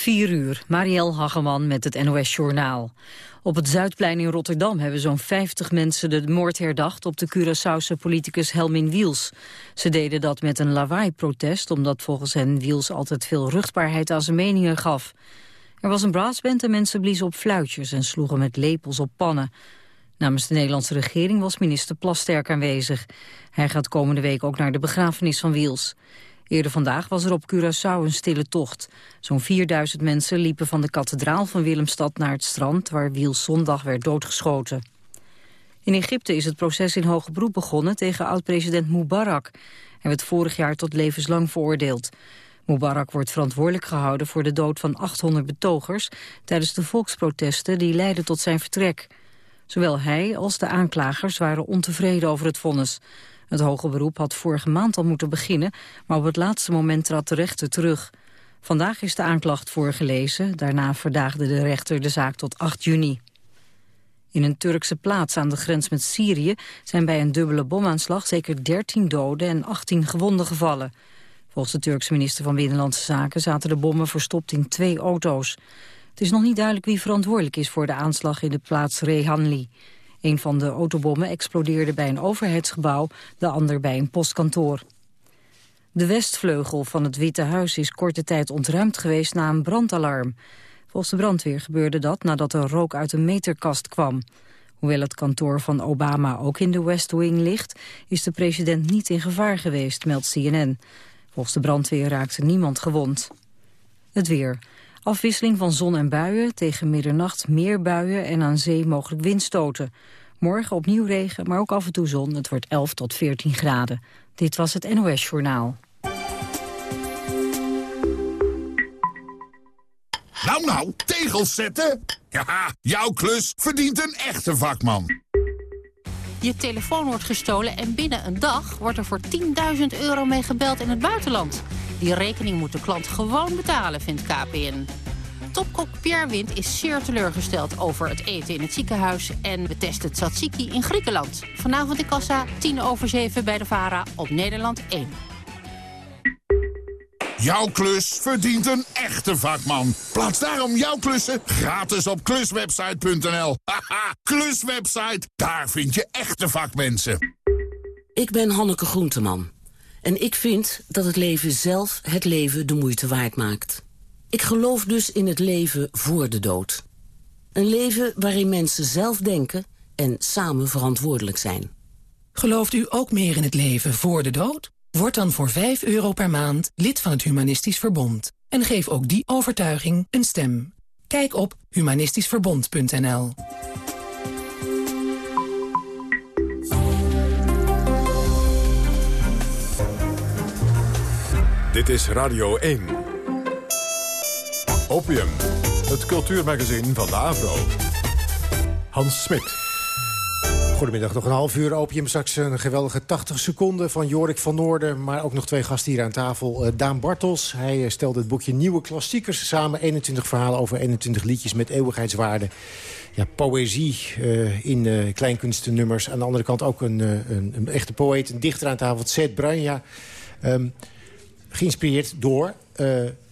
4 uur, Marielle Hageman met het NOS Journaal. Op het Zuidplein in Rotterdam hebben zo'n 50 mensen de moord herdacht op de Curaçaose politicus Helmin Wiels. Ze deden dat met een lawaai-protest, omdat volgens hen Wiels altijd veel ruchtbaarheid aan zijn meningen gaf. Er was een brassband en mensen bliezen op fluitjes en sloegen met lepels op pannen. Namens de Nederlandse regering was minister Plasterk aanwezig. Hij gaat komende week ook naar de begrafenis van Wiels. Eerder vandaag was er op Curaçao een stille tocht. Zo'n 4000 mensen liepen van de kathedraal van Willemstad naar het strand... waar Wiels zondag werd doodgeschoten. In Egypte is het proces in hoge beroep begonnen tegen oud-president Mubarak. Hij werd vorig jaar tot levenslang veroordeeld. Mubarak wordt verantwoordelijk gehouden voor de dood van 800 betogers... tijdens de volksprotesten die leidden tot zijn vertrek. Zowel hij als de aanklagers waren ontevreden over het vonnis. Het hoge beroep had vorige maand al moeten beginnen, maar op het laatste moment trad de rechter terug. Vandaag is de aanklacht voorgelezen, daarna verdaagde de rechter de zaak tot 8 juni. In een Turkse plaats aan de grens met Syrië zijn bij een dubbele bomaanslag zeker 13 doden en 18 gewonden gevallen. Volgens de Turkse minister van Binnenlandse Zaken zaten de bommen verstopt in twee auto's. Het is nog niet duidelijk wie verantwoordelijk is voor de aanslag in de plaats Rehanli. Een van de autobommen explodeerde bij een overheidsgebouw, de ander bij een postkantoor. De westvleugel van het Witte Huis is korte tijd ontruimd geweest na een brandalarm. Volgens de brandweer gebeurde dat nadat er rook uit een meterkast kwam. Hoewel het kantoor van Obama ook in de West Wing ligt... is de president niet in gevaar geweest, meldt CNN. Volgens de brandweer raakte niemand gewond. Het weer. Afwisseling van zon en buien, tegen middernacht meer buien en aan zee mogelijk windstoten. Morgen opnieuw regen, maar ook af en toe zon. Het wordt 11 tot 14 graden. Dit was het NOS Journaal. Nou nou, tegels zetten? Ja, jouw klus verdient een echte vakman. Je telefoon wordt gestolen en binnen een dag wordt er voor 10.000 euro mee gebeld in het buitenland. Die rekening moet de klant gewoon betalen, vindt KPN. Topkok Pierre Wind is zeer teleurgesteld over het eten in het ziekenhuis... en we testen tzatziki in Griekenland. Vanavond in Kassa, 10 over 7 bij de VARA op Nederland 1. Jouw klus verdient een echte vakman. Plaats daarom jouw klussen gratis op kluswebsite.nl. Haha, kluswebsite, daar vind je echte vakmensen. Ik ben Hanneke Groenteman. En ik vind dat het leven zelf het leven de moeite waard maakt. Ik geloof dus in het leven voor de dood. Een leven waarin mensen zelf denken en samen verantwoordelijk zijn. Gelooft u ook meer in het leven voor de dood? Word dan voor 5 euro per maand lid van het Humanistisch Verbond. En geef ook die overtuiging een stem. Kijk op humanistischverbond.nl Dit is Radio 1. Opium, het cultuurmagazin van de AVRO. Hans Smit. Goedemiddag, nog een half uur opium. Straks een geweldige 80 seconden van Jorik van Noorden. Maar ook nog twee gasten hier aan tafel. Uh, Daan Bartels, hij uh, stelde het boekje Nieuwe Klassiekers samen. 21 verhalen over 21 liedjes met eeuwigheidswaarde. Ja, poëzie uh, in kleinkunstennummers. Aan de andere kant ook een, een, een, echte poëet, een dichter aan tafel. Zet Bruinja. Um, geïnspireerd door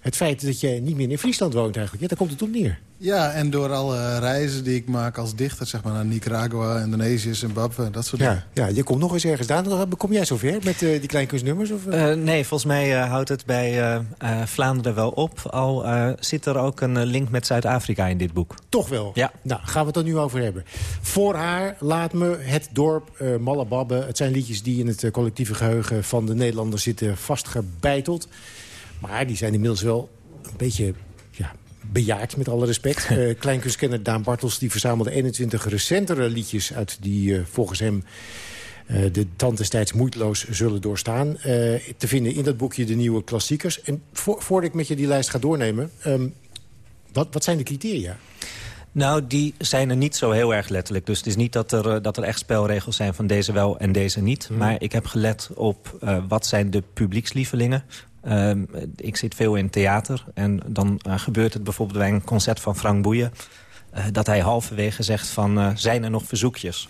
het feit dat je niet meer in Friesland woont eigenlijk. Ja, daar komt het op neer. Ja, en door alle reizen die ik maak als dichter, zeg maar, naar Nicaragua, Indonesië, Zimbabwe, dat soort ja, dingen. Ja, je komt nog eens ergens. Daan, kom jij zover met uh, die kleinkunstnummers? Of, uh? nee, volgens mij uh, houdt het bij Vlaanderen wel op. Al zit er ook een link met Zuid-Afrika in dit boek. Toch wel? Ja. Nou, gaan we het er nu over hebben. Voor haar, Laat me, Het Dorp, uh, Malababbe. Het zijn liedjes die in het collectieve geheugen van de Nederlanders zitten vastgebeiteld. Maar die zijn inmiddels wel een beetje ja, bejaard, met alle respect. uh, Kleinkunstkenner Daan Bartels die verzamelde 21 recentere liedjes... uit die uh, volgens hem uh, de tand destijds moeiteloos zullen doorstaan. te vinden in dat boekje de nieuwe klassiekers. En voor, voordat ik met je die lijst ga doornemen... Um, wat, wat zijn de criteria? Nou, die zijn er niet zo heel erg letterlijk. Dus het is niet dat er, dat er echt spelregels zijn van deze wel en deze niet. Hmm. Maar ik heb gelet op uh, wat zijn de publiekslievelingen. Uh, ik zit veel in theater en dan uh, gebeurt het bijvoorbeeld bij een concert van Frank Boeien... Uh, dat hij halverwege zegt van, uh, zijn er nog verzoekjes?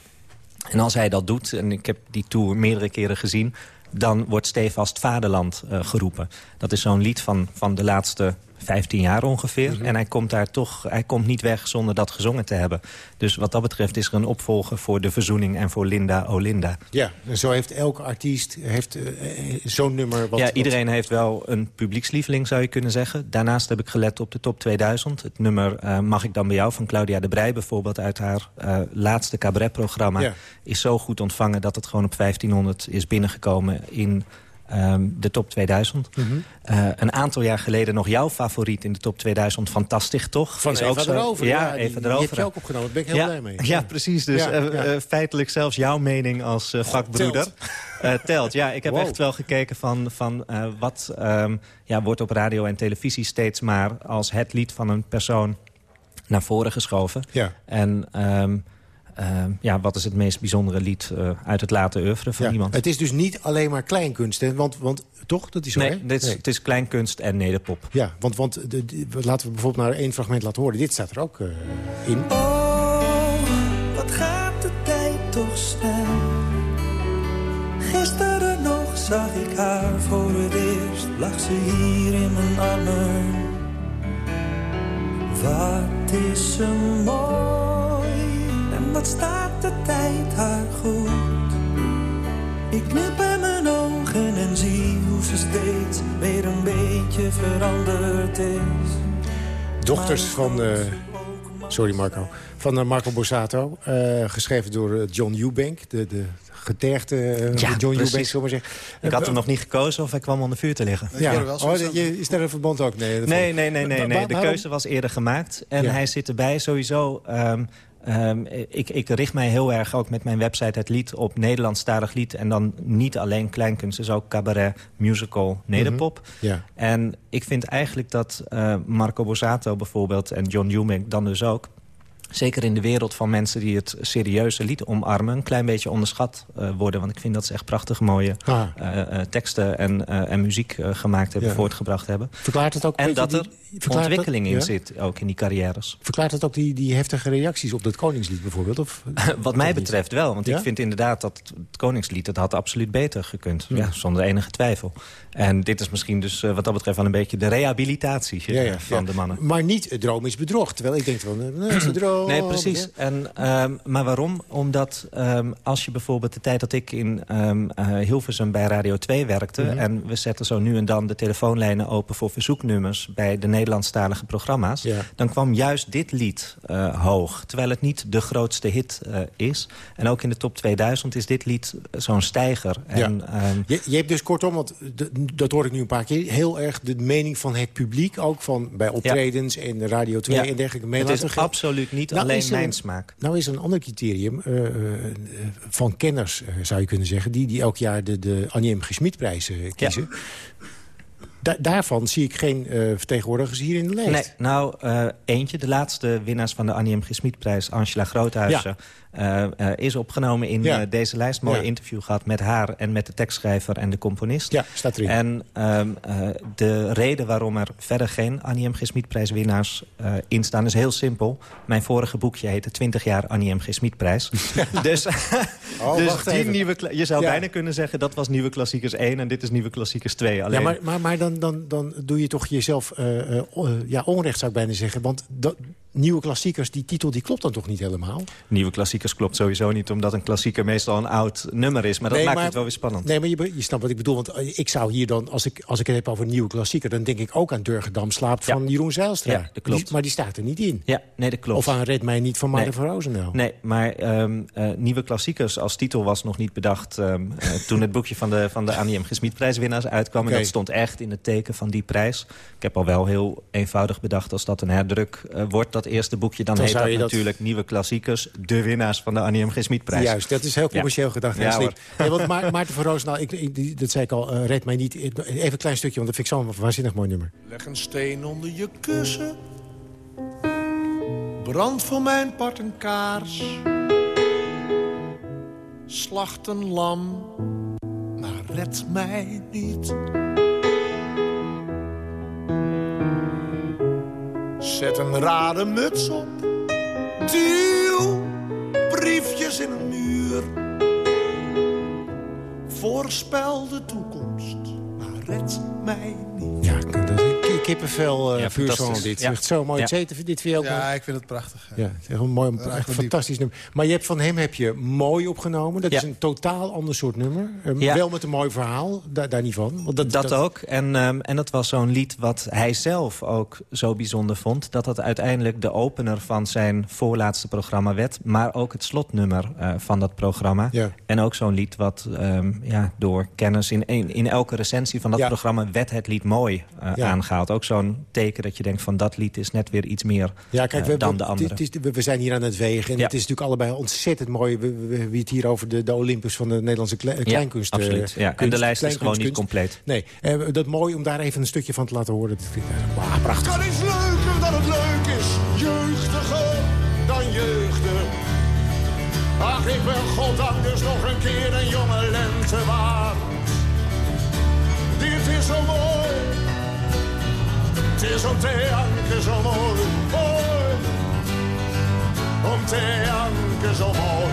En als hij dat doet, en ik heb die tour meerdere keren gezien... dan wordt stevast Vaderland geroepen. Dat is zo'n lied van, van de laatste 15 jaar ongeveer. En hij komt daar toch, hij komt niet weg zonder dat gezongen te hebben. Dus wat dat betreft is er een opvolger voor De Verzoening en voor Linda Olinda. Ja, en zo heeft elke artiest heeft, uh, zo'n nummer... Wat, ja, iedereen heeft wel een publiekslieveling, zou je kunnen zeggen. Daarnaast heb ik gelet op de top 2000. Het nummer uh, Mag ik dan bij jou van Claudia de Brij bijvoorbeeld... uit haar uh, laatste cabaretprogramma ja. is zo goed ontvangen... dat het gewoon op 1500 is binnengekomen in Um, de top 2000. Mm -hmm. uh, een aantal jaar geleden nog jouw favoriet in de top 2000. Fantastisch, toch? Van is Eva ook zo, erover. Ja, ja even erover. Die heb je ook opgenomen. Daar ben ik heel ja, blij mee. Ja, precies. Dus ja, uh, ja. Uh, feitelijk zelfs jouw mening als vakbroeder. Telt. telt. Ja, ik heb wow. echt wel gekeken van, van wat um, ja, wordt op radio en televisie steeds maar... als het lied van een persoon naar voren geschoven. Ja. En... Um, uh, ja, wat is het meest bijzondere lied uh, uit het late oeuvre van ja, iemand? Het is dus niet alleen maar kleinkunst, hè? Want, want toch, dat is zo, nee, hè? Dit is, nee, het is kleinkunst en nederpop. Ja, want, want de, de, laten we bijvoorbeeld naar één fragment laten horen. Dit staat er ook uh, in. Oh, wat gaat de tijd toch snel. Gisteren nog zag ik haar voor het eerst. Lag ze hier in mijn armen. Wat is ze mooi. Wat staat de tijd haar goed. Ik knip bij mijn ogen en zie hoe ze steeds weer een beetje veranderd is. Dochters van... Uh, sorry Marco. Van uh, Marco Borsato. Uh, geschreven door John Eubank. De, de getergde ja, John precies. Eubank, zullen we zeggen. Ik had hem nog niet gekozen of hij kwam onder vuur te liggen. Ja, ja. Oh, je, is daar een verband ook? Nee, nee, nee, nee. nee, nee. De keuze was eerder gemaakt. En ja. hij zit erbij sowieso... Um, Um, ik, ik, richt mij heel erg ook met mijn website het lied op Nederlandstalig lied. En dan niet alleen kleinkunst, dus ook cabaret, musical, nederpop. Mm -hmm. ja. En ik vind eigenlijk dat uh, Marco Borsato bijvoorbeeld en John Eubank dan dus ook... zeker in de wereld van mensen die het serieuze lied omarmen... een klein beetje onderschat uh, worden. Want ik vind dat ze echt prachtig mooie ah. uh, teksten en, en muziek gemaakt hebben, voortgebracht hebben. Verklaart het ook en dat er ontwikkeling dat, in ja? zit, ook in die carrières. Verklaart het ook die, die heftige reacties op dat Koningslied bijvoorbeeld? Of, Wat mij betreft wel, want ja? ik vind inderdaad dat het Koningslied... het had absoluut beter gekund, ja. ja zonder enige twijfel. En dit is misschien dus wat dat betreft wel een beetje de rehabilitatie van de mannen. Maar niet het droom is bedrog, terwijl ik denk van, nee, is het droom. Nee, precies. En, um, maar waarom? Omdat um, als je bijvoorbeeld de tijd dat ik in um, uh, Hilversum bij Radio 2 werkte... Mm -hmm. en we zetten zo nu en dan de telefoonlijnen open voor verzoeknummers... bij de Nederlandstalige programma's... Ja. dan kwam juist dit lied uh, hoog. Terwijl het niet de grootste hit uh, is. En ook in de top 2000 is dit lied zo'n stijger. En, ja. je, je, hebt dus kortom, want dat hoor ik nu een paar keer... heel erg de mening van het publiek, ook van bij optredens ja. en Radio 2 en dergelijke. Het is absoluut niet nou, alleen mijn smaak. Nou is er een ander criterium uh, van kenners, zou je kunnen zeggen... die, die elk jaar de, de Annie M. Schmidprijs kiezen. Da daarvan zie ik geen uh, vertegenwoordigers hier in de lijst. Nee, nou, uh, eentje. De laatste winnaars van de Annie M. G. Schmidprijs, Angela Groothuizen... Ja. Uh, uh, is opgenomen in ja. uh, deze lijst. Mooi ja. interview gehad met haar en met de tekstschrijver en de componist. Ja, staat erin. En um, de reden waarom er verder geen Annie M. G. Schmidprijswinnaars in staan is heel simpel. Mijn vorige boekje heette 20 jaar Annie M. G. Schmidprijs. dus oh, dus die nieuwe, je zou ja. bijna kunnen zeggen dat was Nieuwe Klassiekers 1 en dit is Nieuwe Klassiekers 2. Alleen... Ja, maar, maar, maar dan, dan, dan doe je toch jezelf ja, onrecht zou ik bijna zeggen. Want dat, Nieuwe Klassiekers, die titel die klopt dan toch niet helemaal? Nieuwe Klassiekers klopt sowieso niet... omdat een klassieker meestal een oud nummer is. Maar dat nee, maakt maar, het wel weer spannend. Nee, maar je, je snapt wat ik bedoel. Want ik zou hier dan, als ik, als ik het heb over een nieuwe klassieker... dan denk ik ook aan Durgedam slaapt ja. van Jeroen Zeilstra. Ja, dat klopt. Die, maar die staat er niet in. Ja, nee, dat klopt. Of aan Red Mij Niet van Marten nee. van Roosendaal. Nee, maar um, uh, Nieuwe Klassiekers als titel was nog niet bedacht... Um, uh, toen het boekje van de, van de Annie M. Gesmiedprijswinnaars uitkwam. Okay. En dat stond echt in het teken van die prijs. Ik heb al wel heel eenvoudig bedacht... als dat een herdruk uh, wordt, dat eerste boekje... dan, dan heet dat, dat natuurlijk Nieuwe Klassiekers... de winnaars van de Annie M. G. Smitprijs. Juist, dat is heel commercieel ja. gedacht. Ja, ja, want Ma Maarten van Roosendaal, ik, ik, dat zei ik al, uh, red mij niet. Even een klein stukje, want dat vind ik zo'n waanzinnig mooi nummer. Leg een steen onder je kussen. Brand voor mijn part een kaars. Slacht een lam, maar red mij niet. Zet een rare muts op. in een muur. Voorspel de toekomst, maar red mij niet. Kippenvel, uh, Ja, puur fantastisch. zo'n dit. Ja. Echt zo mooi. Ja. Zeten, dit vind je ook Ja, mooi? ik vind het prachtig. Ja, het is echt een mooi, Echt echt fantastisch nummer. Maar je hebt van hem heb je mooi opgenomen. Dat Ja. is een totaal ander soort nummer. Eh, Ja. Wel met een mooi verhaal, daar, daar niet van. Want dat, Dat, ook. En, ehm, en dat was zo'n lied wat hij zelf ook zo bijzonder vond... dat dat uiteindelijk de opener van zijn voorlaatste programma werd... maar ook het slotnummer eh, van dat programma. Ja. En ook zo'n lied wat ehm, ja, door kennis... In, in, in elke recensie van dat Ja. programma werd het lied mooi Ja. aangehaald. Ook zo'n teken dat je denkt van dat lied is net weer iets meer Ja, kijk, eh, dan we- de andere. het is- we, zijn hier aan het wegen. En Ja. het is natuurlijk allebei ontzettend mooi. We, we, we hebben het hier over de, de Olympus van de Nederlandse kle- kleinkunst. eh, absoluut. Ja. En de kunst- lijst is gewoon niet compleet. Nee, eh, dat mooi om daar even een stukje van te laten horen. Dat vind ik prachtig. Kan iets leuker dan het leuk is, jeugdiger dan jeugdig. Ach, ik ben goddank dus nog een keer een jonge lente waard. Dit is zo mooi, het is om te janken zo mooi, mooi. Om te janken zo mooi.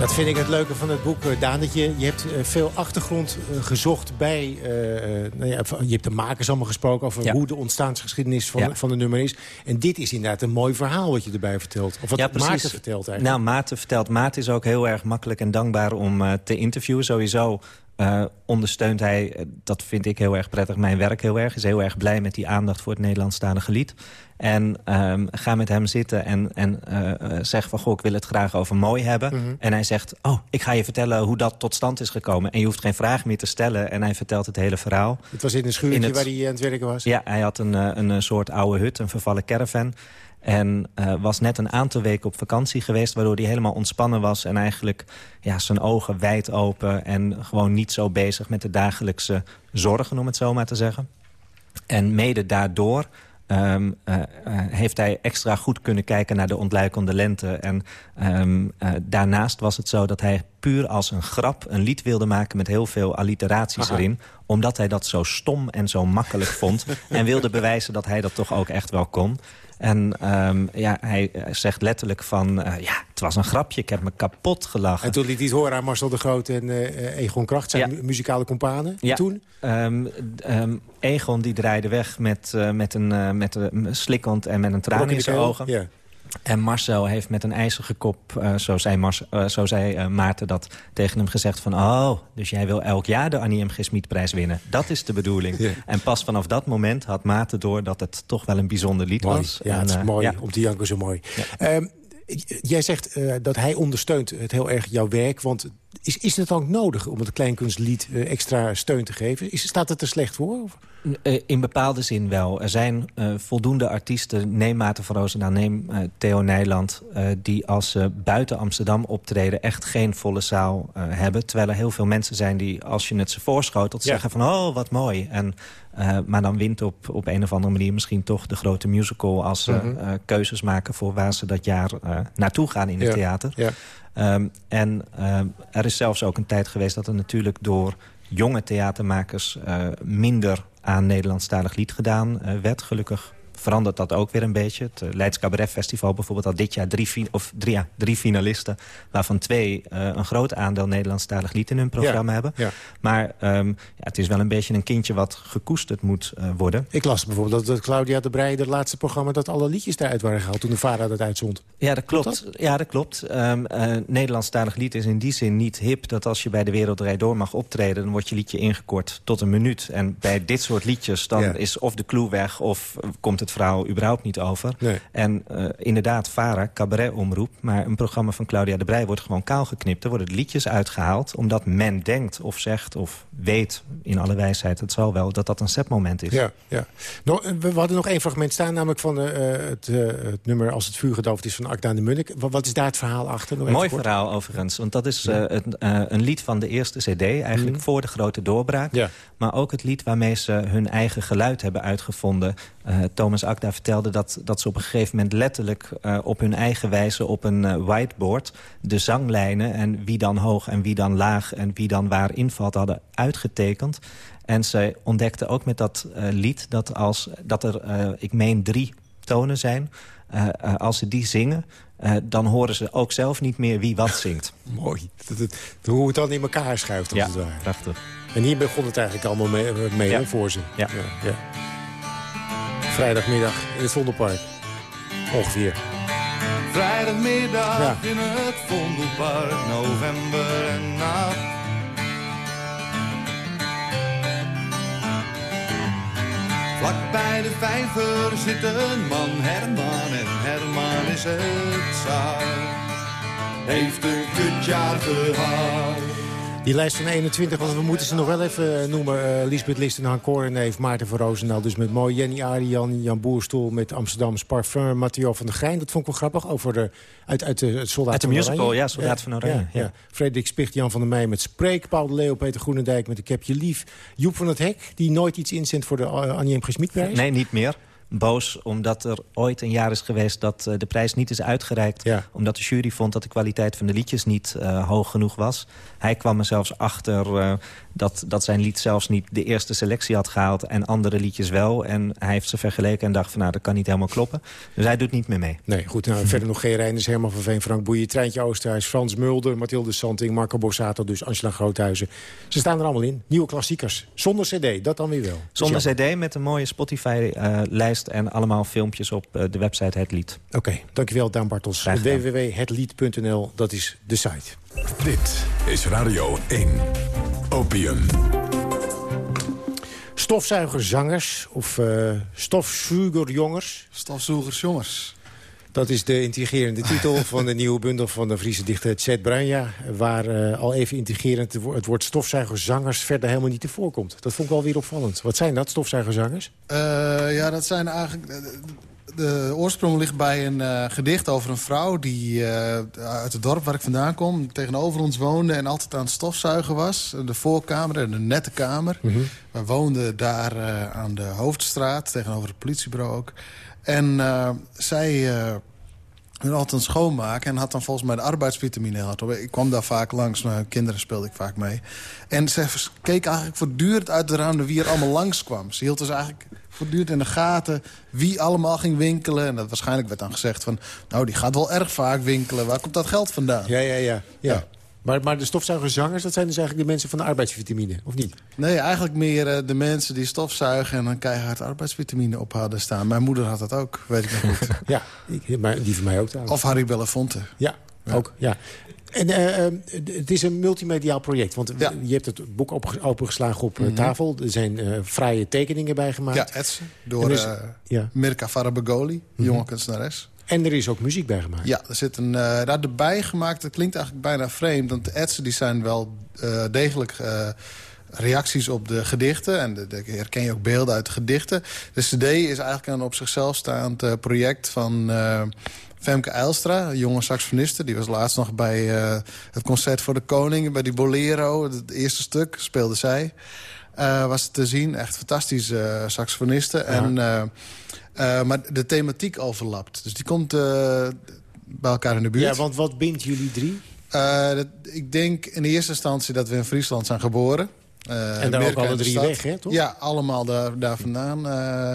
Dat vind ik het leuke van het boek, eh, Daan. Dat je, je hebt eh, veel achtergrond eh, gezocht bij... eh, eh, nou ja, je hebt de makers allemaal gesproken over Ja. hoe de ontstaansgeschiedenis van, Ja. van de nummer is. En dit is inderdaad een mooi verhaal wat je erbij vertelt. Of wat Ja, Maarten precies. vertelt eigenlijk. Nou, Maarten vertelt. Maarten is ook heel erg makkelijk en dankbaar om eh, te interviewen. Sowieso eh, ondersteunt hij, eh, dat vind ik heel erg prettig, mijn werk heel erg. Is heel erg blij met die aandacht voor het Nederlandstalige lied. En ehm, ga met hem zitten en, en eh, zeg van... goh, ik wil het graag over mooi hebben. Mhm. En hij zegt, oh, ik ga je vertellen hoe dat tot stand is gekomen. En je hoeft geen vraag meer te stellen. En hij vertelt het hele verhaal. het was in een schuurtje in het- waar hij aan het werken was. Ja, hij had een, een, soort oude hut, een vervallen caravan. En eh, was net een aantal weken op vakantie geweest... waardoor hij helemaal ontspannen was en eigenlijk ja, zijn ogen wijd open... en gewoon niet zo bezig met de dagelijkse zorgen, om het zo maar te zeggen. En mede daardoor ehm, eh, eh, heeft hij extra goed kunnen kijken naar de ontluikende lente. En ehm, eh, daarnaast was het zo dat hij puur als een grap een lied wilde maken... met heel veel alliteraties Aha. erin. Omdat hij dat zo stom en zo makkelijk vond. en wilde bewijzen dat hij dat toch ook echt wel kon. En ehm, ja, hij eh, zegt letterlijk van... eh, ja, het was een grapje, ik heb me kapot gelachen. En toen liet hij het horen aan Marcel de Groot en eh, Egon Kracht, zijn Ja. muzikale companen. Ja. En toen? Ehm, ehm, Egon die draaide weg met, met een met een slikkend en met een traan in zijn ogen. Ja. En Marcel heeft met een ijzige kop, eh, zo zei, eh, zo zei eh, Maarten dat tegen hem gezegd van... oh, dus jij wil elk jaar de Annie M. G. Smitprijs winnen. Dat is de bedoeling. Ja. En pas vanaf dat moment had Maarten door dat het toch wel een bijzonder lied Mooi. was. Ja, En, het is mooi. ja. Om te janken zo mooi. Ehm, jij zegt dat hij ondersteunt het heel erg jouw werk. Want is, is het ook nodig om het kleinkunstlied eh, extra steun te geven? Is, staat het er slecht voor? Of? Eh, In bepaalde zin wel. Er zijn eh, voldoende artiesten, neem Maarten van Roosendaal, neem eh, Theo Nijland... die als ze buiten Amsterdam optreden echt geen volle zaal hebben. Terwijl er heel veel mensen zijn die, als je het ze voorschotelt... Ja. zeggen van, oh, wat mooi. En, maar dan wint op, op een of andere manier misschien toch de grote musical... als ze Mhm. keuzes maken voor waar ze dat jaar naartoe gaan in het Ja. theater. Ja. Ehm, en ehm, er is zelfs ook een tijd geweest dat er natuurlijk door jonge theatermakers eh, minder aan Nederlandstalig lied gedaan eh, werd. Gelukkig verandert dat ook weer een beetje. Het eh, Leids Cabaret Festival bijvoorbeeld had dit jaar drie, of drie, ja, drie finalisten... waarvan twee eh, een groot aandeel Nederlandstalig lied in hun programma Ja, hebben. ja. Maar ehm, ja, het is wel een beetje een kindje wat gekoesterd moet eh, worden. Ik las bijvoorbeeld dat, Claudia de Breij, het laatste programma... dat alle liedjes daaruit waren gehaald toen de VARA dat uitzond. Ja, dat klopt. Ja, dat klopt. Ehm eh, Nederlandstalig lied is in die zin niet hip... dat als je bij de Wereldrijd Door mag optreden... dan wordt je liedje ingekort tot een minuut. En bij dit soort liedjes dan is of de clue weg... of komt het verhaal überhaupt niet over. Nee. En eh, inderdaad, VARA, cabaretomroep... maar een programma van Claudia de Breij wordt gewoon kaal geknipt. Er worden liedjes uitgehaald omdat men denkt of zegt of weet... in alle wijsheid, het zal wel, dat dat een setmoment is. Ja, ja. Eh, we hadden nog één fragment staan, namelijk van eh, het, het nummer Als het vuur gedoofd is van Akda de Munnik. Wat, wat is daar het verhaal achter? Nog Mooi verhaal overigens, want dat is het, een lied van de eerste cd... eigenlijk voor de grote doorbraak. Ja. Maar ook het lied waarmee ze hun eigen geluid hebben uitgevonden. Eh, Thomas Akda vertelde dat, dat ze op een gegeven moment letterlijk... eh, op hun eigen wijze op een eh, whiteboard de zanglijnen... en wie dan hoog en wie dan laag en wie dan waar invalt hadden uitgetekend. En ze ontdekten ook met dat eh, lied dat, als, dat er, ik meen, drie tonen zijn... Als ze die zingen, dan horen ze ook zelf niet meer wie wat zingt. Mooi. Dat, dat, hoe het dan in elkaar schuift, als Ja, het ware. prachtig. En hier begon het eigenlijk allemaal mee, mee Ja. hè, voor ze. Ja. ja. Vrijdagmiddag in het Vondelpark. Ongeveer. Vrijdagmiddag in het Vondelpark, november en nacht. Vlak bij de vijver zit een man, Herman, en Herman is het zaal. Heeft een kutjaar gehad. Die lijst van 21, want we moeten ze nog wel even eh, noemen. Uh, Lisbeth Listen, Han Koorneef, Maarten van Roosendaal. Dus met mooi Jenny Arian, Jan Boerstoel met Amsterdams Parfum. Matteo van der Grijn, dat vond ik wel grappig. Over de, uit, uit de Soldaat uit de van musical, ja, Soldaat van Oranje. Ja, ja. Frederik Spicht, Jan van der Meij met Spreek. Paul de Leeuw, Peter Groenendijk met de Kepje Lief. Joep van het Hek, die nooit iets inzendt voor de uh, Annie M. G. Nee, niet meer boos omdat er ooit een jaar is geweest dat uh, de prijs niet is uitgereikt. Ja. Omdat de jury vond dat de kwaliteit van de liedjes niet uh, hoog genoeg was. Hij kwam er zelfs achter uh, dat, dat zijn lied zelfs niet de eerste selectie had gehaald... en andere liedjes wel. En hij heeft ze vergeleken en dacht van nou, dat kan niet helemaal kloppen. Dus hij doet niet meer mee. Nee, goed. Nou, verder nog geen Reinders, Herman van Veen, Frank Boeien... Treintje Oosterhuis, Frans Mulder, Mathilde Santing, Marco Borsato... dus Angela Groothuizen. Ze staan er allemaal in. Nieuwe klassiekers. Zonder cd, dat dan weer wel. Zonder cd met een mooie Spotify-lijst... en allemaal filmpjes op uh, de website Het Lied. Oké, okay, dankjewel Daan Bartels. www.hetlied.nl, dat is de site. Dit is Radio 1. Opium. Stofzuigerzangers of uh, stofzuigerjongers. Stofzuigersjongers. Dat is de intrigerende titel van de nieuwe bundel van de Friese dichter Chet Bruinja. Waar uh, al even intrigerend het woord stofzuigerzangers verder helemaal niet te voorkomt. Dat vond ik wel weer opvallend. Wat zijn dat, stofzuigerzangers? Uh, ja, dat zijn eigenlijk... De oorsprong ligt bij een uh, gedicht over een vrouw... die uh, uit het dorp waar ik vandaan kom tegenover ons woonde... en altijd aan het stofzuigen was. De voorkamer, de nette kamer. Mm -hmm. We woonden daar uh, aan de Hoofdstraat, tegenover het politiebureau ook. En zij wilde altijd schoonmaken en had dan volgens mij de arbeidsvitamine gehad. Ik kwam daar vaak langs, mijn kinderen speelde ik vaak mee. En ze keek eigenlijk voortdurend uit de raam wie er allemaal langskwam. Ze hield dus eigenlijk voortdurend in de gaten wie allemaal ging winkelen. En dat waarschijnlijk werd dan gezegd van... nou, die gaat wel erg vaak winkelen. Waar komt dat geld vandaan? Ja, ja, ja. ja. ja. Maar, maar de stofzuigerzangers, dat zijn dus eigenlijk de mensen van de arbeidsvitamine, of niet? Nee, eigenlijk meer uh, de mensen die stofzuigen... en dan keihard arbeidsvitamine op hadden staan. Mijn moeder had dat ook, weet ik nog goed. ja, ik, maar die van mij ook trouwens. Of Harry Belafonte. Ja, ja. ook, ja. En uh, het is een multimediaal project. Want ja. je hebt het boek op, opengeslagen op mm -hmm. tafel. Er zijn uh, fraaie tekeningen bij gemaakt. Ja, etsen. Door is, uh, ja. Mirka Farabagoli, mm -hmm. jonge kunstenares. En er is ook muziek bij gemaakt. Ja, er zit een uh, daar erbij gemaakt. Dat klinkt eigenlijk bijna vreemd. Want de etsen die zijn wel degelijk reacties op de gedichten. En daar herken je ook beelden uit de gedichten. De cd is eigenlijk een op zichzelf staand project van... Femke Eilstra, een jonge saxofoniste. Die was laatst nog bij uh, het Concert voor de Koning. Bij die Bolero, het eerste stuk, speelde zij. Uh, was te zien, echt fantastische uh, saxofoniste. Ja. En, maar de thematiek overlapt. Dus die komt bij elkaar in de buurt. Ja, want wat bindt jullie drie? Dat, ik denk in eerste instantie dat we in Friesland zijn geboren. Uh, en daar ook alle drie weg, hè, toch? Ja, allemaal daar, daar vandaan, uh,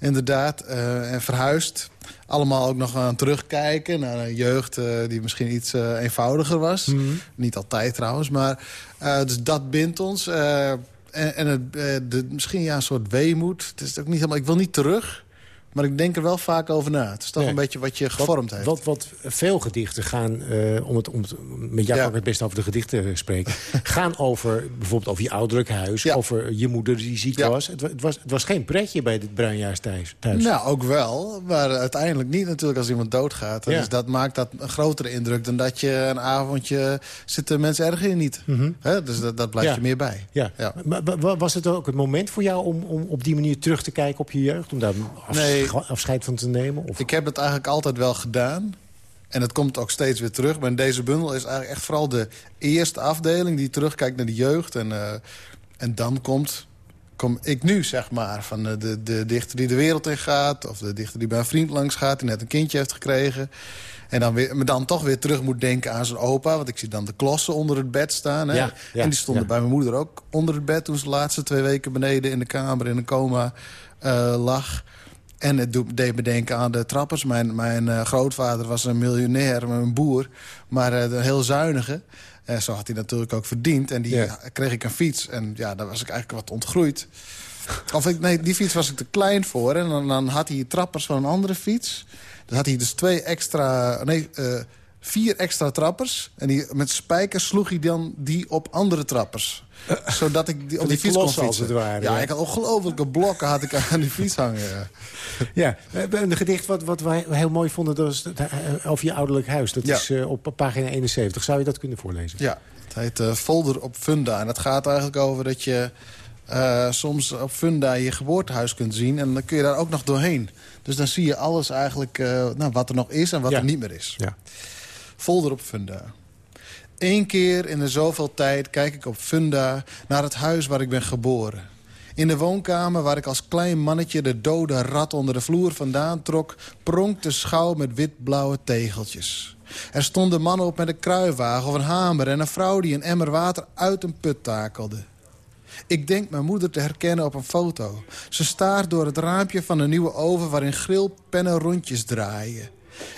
inderdaad. Uh, en verhuisd. Allemaal ook nog aan terugkijken naar een jeugd die misschien iets eenvoudiger was. Mhm. Mm -hmm. Niet altijd trouwens, maar dus dat bindt ons. en, en het, de, misschien ja, een soort weemoed. Het is ook niet helemaal, ik wil niet terug. Maar ik denk er wel vaak over na. Het is toch Nee. een beetje wat je gevormd heeft. Wat, wat veel gedichten gaan, eh, om, het, om het met jou Ja. kan ik het best over de gedichten eh, spreken... gaan over bijvoorbeeld over je ouderlijk huis, Ja. over je moeder die ziek Ja. was. Het, het was. Het was geen pretje bij dit bruinjaars thuis. Nou, ook wel. Maar uiteindelijk niet natuurlijk als iemand doodgaat. Ja. Dus dat maakt dat een grotere indruk dan dat je een avondje... zitten mensen erger je niet. Hè? Dus dat, dat blijft je meer bij. Ja. Ja. Maar wa- wa- was het ook het moment voor jou om, om op die manier terug te kijken op je jeugd? Om daar afs- Nee. Afscheid van te nemen? Of? Ik heb het eigenlijk altijd wel gedaan. En het komt ook steeds weer terug. Maar in deze bundel is eigenlijk echt vooral de eerste afdeling... die terugkijkt naar de jeugd. En, eh, en dan komt, kom ik nu, zeg maar, van eh, de, de dichter die de wereld in gaat... of de dichter die bij een vriend langs gaat... die net een kindje heeft gekregen... En dan, weer, maar dan toch weer terug moet denken aan zijn opa. Want ik zie dan de klossen onder het bed staan. Hè? Ja, ja, en die stonden ja. bij mijn moeder ook onder het bed... toen ze de laatste twee weken beneden in de kamer in een coma eh, lag. En het deed me denken aan de trappers. Mijn, mijn eh, grootvader was een miljonair, een boer. Maar eh, een heel zuinige. Eh, zo had hij natuurlijk ook verdiend. En die kreeg ik een fiets. En ja, daar was ik eigenlijk wat ontgroeid. Of ik, nee, die fiets was ik te klein voor. En dan, dan had hij trappers van een andere fiets. Dan had hij dus twee extra... Nee, uh, vier extra trappers. En die, met spijkers sloeg hij dan die op andere trappers. Zodat ik die, op die, fiets kon fietsen. als het ware. Ja, ik had ongelofelijke blokken had ik aan die fiets hangen. Ja, een gedicht wat, wat wij heel mooi vonden... Dat was eh, over je ouderlijk huis. Dat is uh, op pagina 71. Zou je dat kunnen voorlezen? Ja, het heet uh, Folder op Funda. En dat gaat eigenlijk over dat je... Uh, soms op Funda je geboortehuis kunt zien. En dan kun je daar ook nog doorheen. Dus dan zie je alles eigenlijk uh, nou, wat er nog is en wat er niet meer is. Ja. Folder op Funda. Eén keer in de zoveel tijd kijk ik op Funda naar het huis waar ik ben geboren. In de woonkamer waar ik als klein mannetje de dode rat onder de vloer vandaan trok... pronkt de schouw met wit-blauwe tegeltjes. Er stonden mannen op met een kruiwagen of een hamer... en een vrouw die een emmer water uit een put takelde. Ik denk mijn moeder te herkennen op een foto. Ze staart door het raampje van een nieuwe oven... waarin grillpennen rondjes draaien.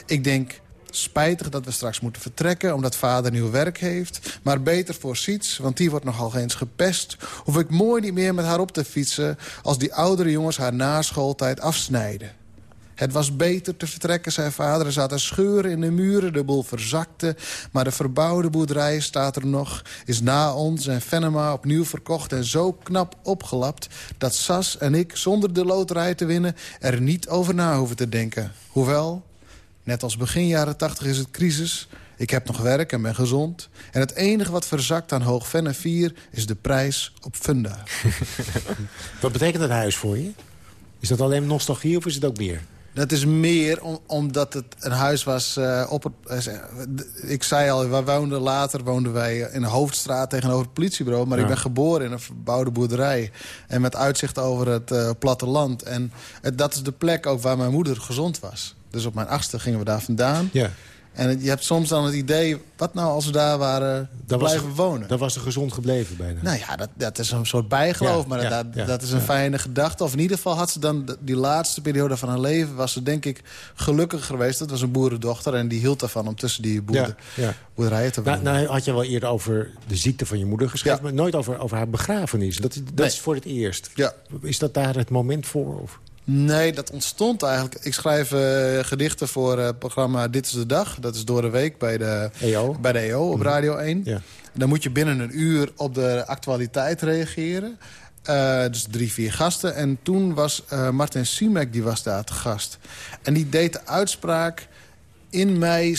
Ik denk, Spijtig dat we straks moeten vertrekken omdat vader nieuw werk heeft. Maar beter voor Siets, want die wordt nogal eens gepest. Hoef ik mooi niet meer met haar op te fietsen... als die oudere jongens haar naschooltijd afsnijden. Het was beter te vertrekken, zei vader. Er zaten scheuren in de muren, de boel verzakte. Maar de verbouwde boerderij staat er nog. Is na ons en Venema opnieuw verkocht en zo knap opgelapt... dat Sas en ik, zonder de loterij te winnen... er niet over na hoeven te denken. Hoewel, Net als begin jaren 80 is het crisis. Ik heb nog werk en ben gezond. En het enige wat verzakt aan Hoogvenne 4 is de prijs op Funda. wat betekent dat huis voor je? Is dat alleen nostalgie of is het ook meer? Dat is meer omdat het een huis was uh, op het... Uh, ik zei al, we woonden later woonden wij in de hoofdstraat tegenover het politiebureau. Maar ik ben geboren in een verbouwde boerderij. En met uitzicht over het uh, platteland. En dat is de plek ook waar mijn moeder gezond was. Dus op mijn achtste gingen we daar vandaan. Ja. En je hebt soms dan het idee, wat nou als we daar waren dat blijven wonen? Dat was er gezond gebleven bijna. Nou ja, dat, dat is een soort bijgeloof, maar dat, dat is een fijne gedachte. Of in ieder geval had ze dan die laatste periode van haar leven... was ze denk ik gelukkig geweest. Dat was een boerendochter en die hield ervan om tussen die boeren, boerderijen te wonen. Nou, nou, had je wel eerder over de ziekte van je moeder geschreven... maar nooit over, over haar begrafenis. Dat, dat is voor het eerst. Ja. Is dat daar het moment voor? Of? Nee, dat ontstond eigenlijk. Ik schrijf uh, gedichten voor het programma Dit is de Dag. Dat is door de week bij de EO, bij de EO op mhm. Radio 1. Ja. Dan moet je binnen een uur op de actualiteit reageren. Uh, dus drie, vier gasten. En toen was Martin Simek, die was daar te gast. En die deed de uitspraak... In mij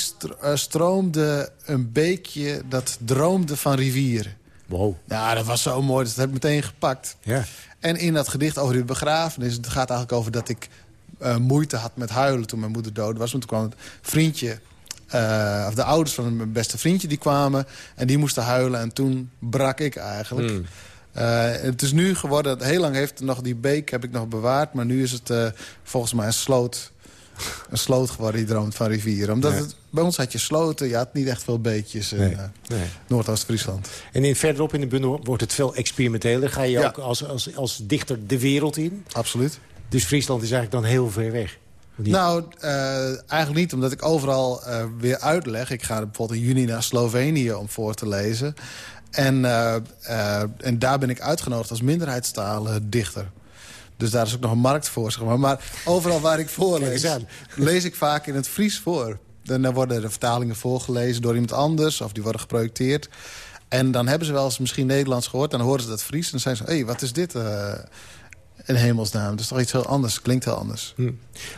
stroomde een beekje dat droomde van rivieren. Wow. Ja, dat was zo mooi. Dus dat heb ik meteen gepakt. Ja. En in dat gedicht over die begrafenis... het gaat eigenlijk over dat ik uh, moeite had met huilen toen mijn moeder dood was. Want toen kwam het vriendje... Uh, of de ouders van mijn beste vriendje die kwamen. En die moesten huilen. En toen brak ik eigenlijk. Mm. Uh, het is nu geworden... Heel lang heeft nog die beek heb ik nog bewaard. Maar nu is het volgens mij een sloot een sloot geworden die droomt van rivieren. Omdat het, bij ons had je sloten, je had niet echt veel beetjes in nee. uh, Noordoost-Friesland. En in, verderop in de bundel wordt het veel experimenteler. Ga je ook als, als, als dichter de wereld in? Absoluut. Dus Friesland is eigenlijk dan heel ver weg? Nou, uh, eigenlijk niet, omdat ik overal uh, weer uitleg. Ik ga bijvoorbeeld in juni naar Slovenië om voor te lezen. En, en daar ben ik uitgenodigd als minderheidstalen dichter. Dus daar is ook nog een markt voor, zeg maar. Maar overal waar ik voorlees, lees ik vaak in het Fries voor. Dan worden de vertalingen voorgelezen door iemand anders... of die worden geprojecteerd. En dan hebben ze wel eens misschien Nederlands gehoord... en dan horen ze dat Fries en dan zijn ze... hé, hey, wat is dit uh, in hemelsnaam? Dat is toch iets heel anders, klinkt heel anders. Hm.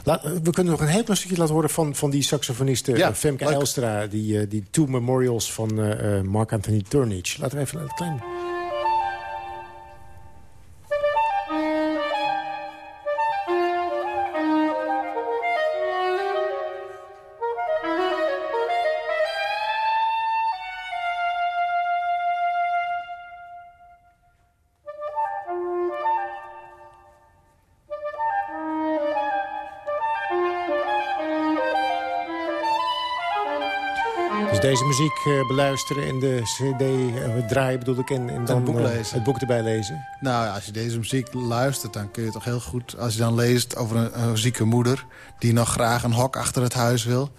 Laat, we kunnen nog een heel klein stukje laten horen... van, van die saxofoniste ja, Femke. Elstra... die, die Two Memorials van uh, Mark Anthony Turnage. Laten we even een klein... deze muziek uh, beluisteren en de cd uh, draaien bedoel ik. En, en dan het boek, lezen. het boek erbij lezen. Nou ja, als je deze muziek luistert, dan kun je toch heel goed... als je dan leest over een, een, zieke moeder... die nog graag een hok achter het huis wil...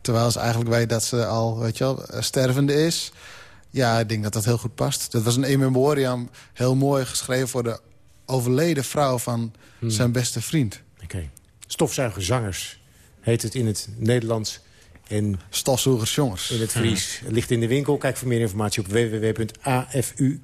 terwijl ze eigenlijk weet dat ze al, weet je wel, stervende is Ja, ik denk dat dat heel goed past. Dat was een in memoriam, heel mooi geschreven voor de overleden vrouw van Hmm. zijn beste vriend. Oké. Stofzuigerzangers heet het in het Nederlands. En Stofzuigersjongers. in het Fries. Het ligt in de winkel. Kijk voor meer informatie op www.afuk.nl.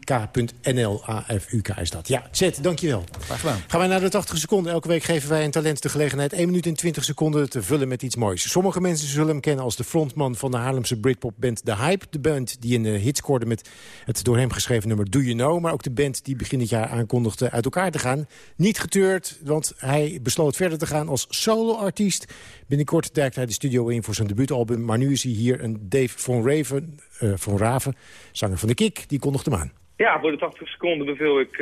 AFUK is dat. Ja, Zet, dankjewel. Graag gedaan. Gaan wij naar de 80 seconden. Elke week geven wij een talent de gelegenheid 1 minuut en 20 seconden te vullen met iets moois. Sommige mensen zullen hem kennen als de frontman van de Haarlemse Britpop-band The Hype. De band die een hit scoorde met het door hem geschreven nummer Do You Know. Maar ook de band die begin dit jaar aankondigde uit elkaar te gaan. Niet geteurd, want hij besloot verder te gaan als solo-artiest. Binnenkort duikt hij de studio in voor zijn Maar nu is hij hier een Dave von Raven, eh, Raven, zanger van de Kik. Die kondigt hem aan. Ja, voor de 80 seconden beveel ik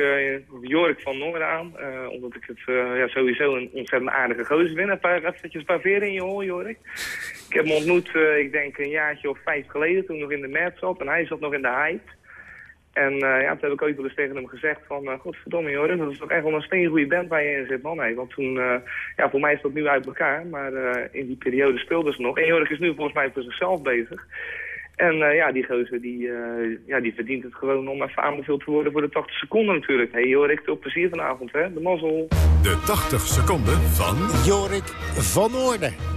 Jorik van Noorden aan. eh, omdat ik het ja, sowieso een ontzettend aardige gozer ben. Een paar, een paar veren in je hol, Jorik. Ik heb hem ontmoet, ik denk een jaartje of vijf geleden, toen ik nog in de Mad zat. En hij zat nog in de Hype. En eh, ja, toen heb ik ooit wel eens tegen hem gezegd van... eh godverdomme Jorik, dat is toch echt wel een steengoede band waar je in zit, man. Hey. Want toen, eh, ja, voor mij is dat nu uit elkaar. Maar eh, in die periode speelden ze nog. En Jorik is nu volgens mij voor zichzelf bezig. En eh, ja, die gozer die, eh, ja, die verdient het gewoon om even aanbeveeld te worden voor de 80 seconden natuurlijk. Hé hey, Jorik, veel plezier vanavond, hè. De mazzel. De 80 seconden van... Jorik van Noorden.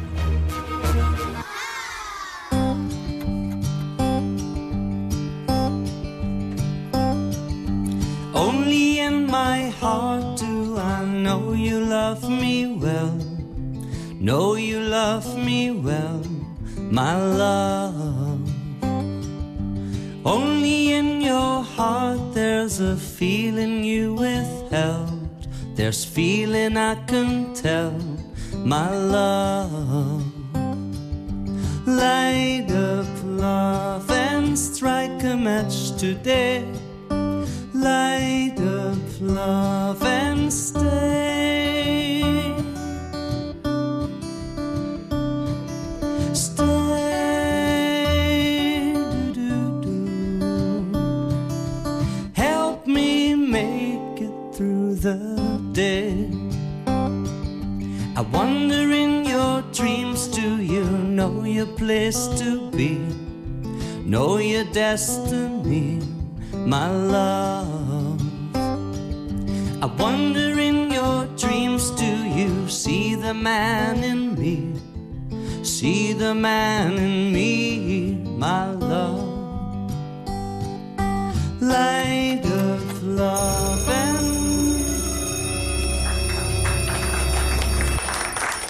Only in my heart do I know you love me well. Know you love me well, my love. Only in your heart there's a feeling you withheld. There's feeling I can tell, my love. Light up love and strike a match today. Light up love and stay. Stay. Do-do-do. Help me make it through the day. I wonder in your dreams, do you know your place to be? Know your destiny, my love. I wonder in your dreams, do you see the man in me? See the man in me, my love. Light of love and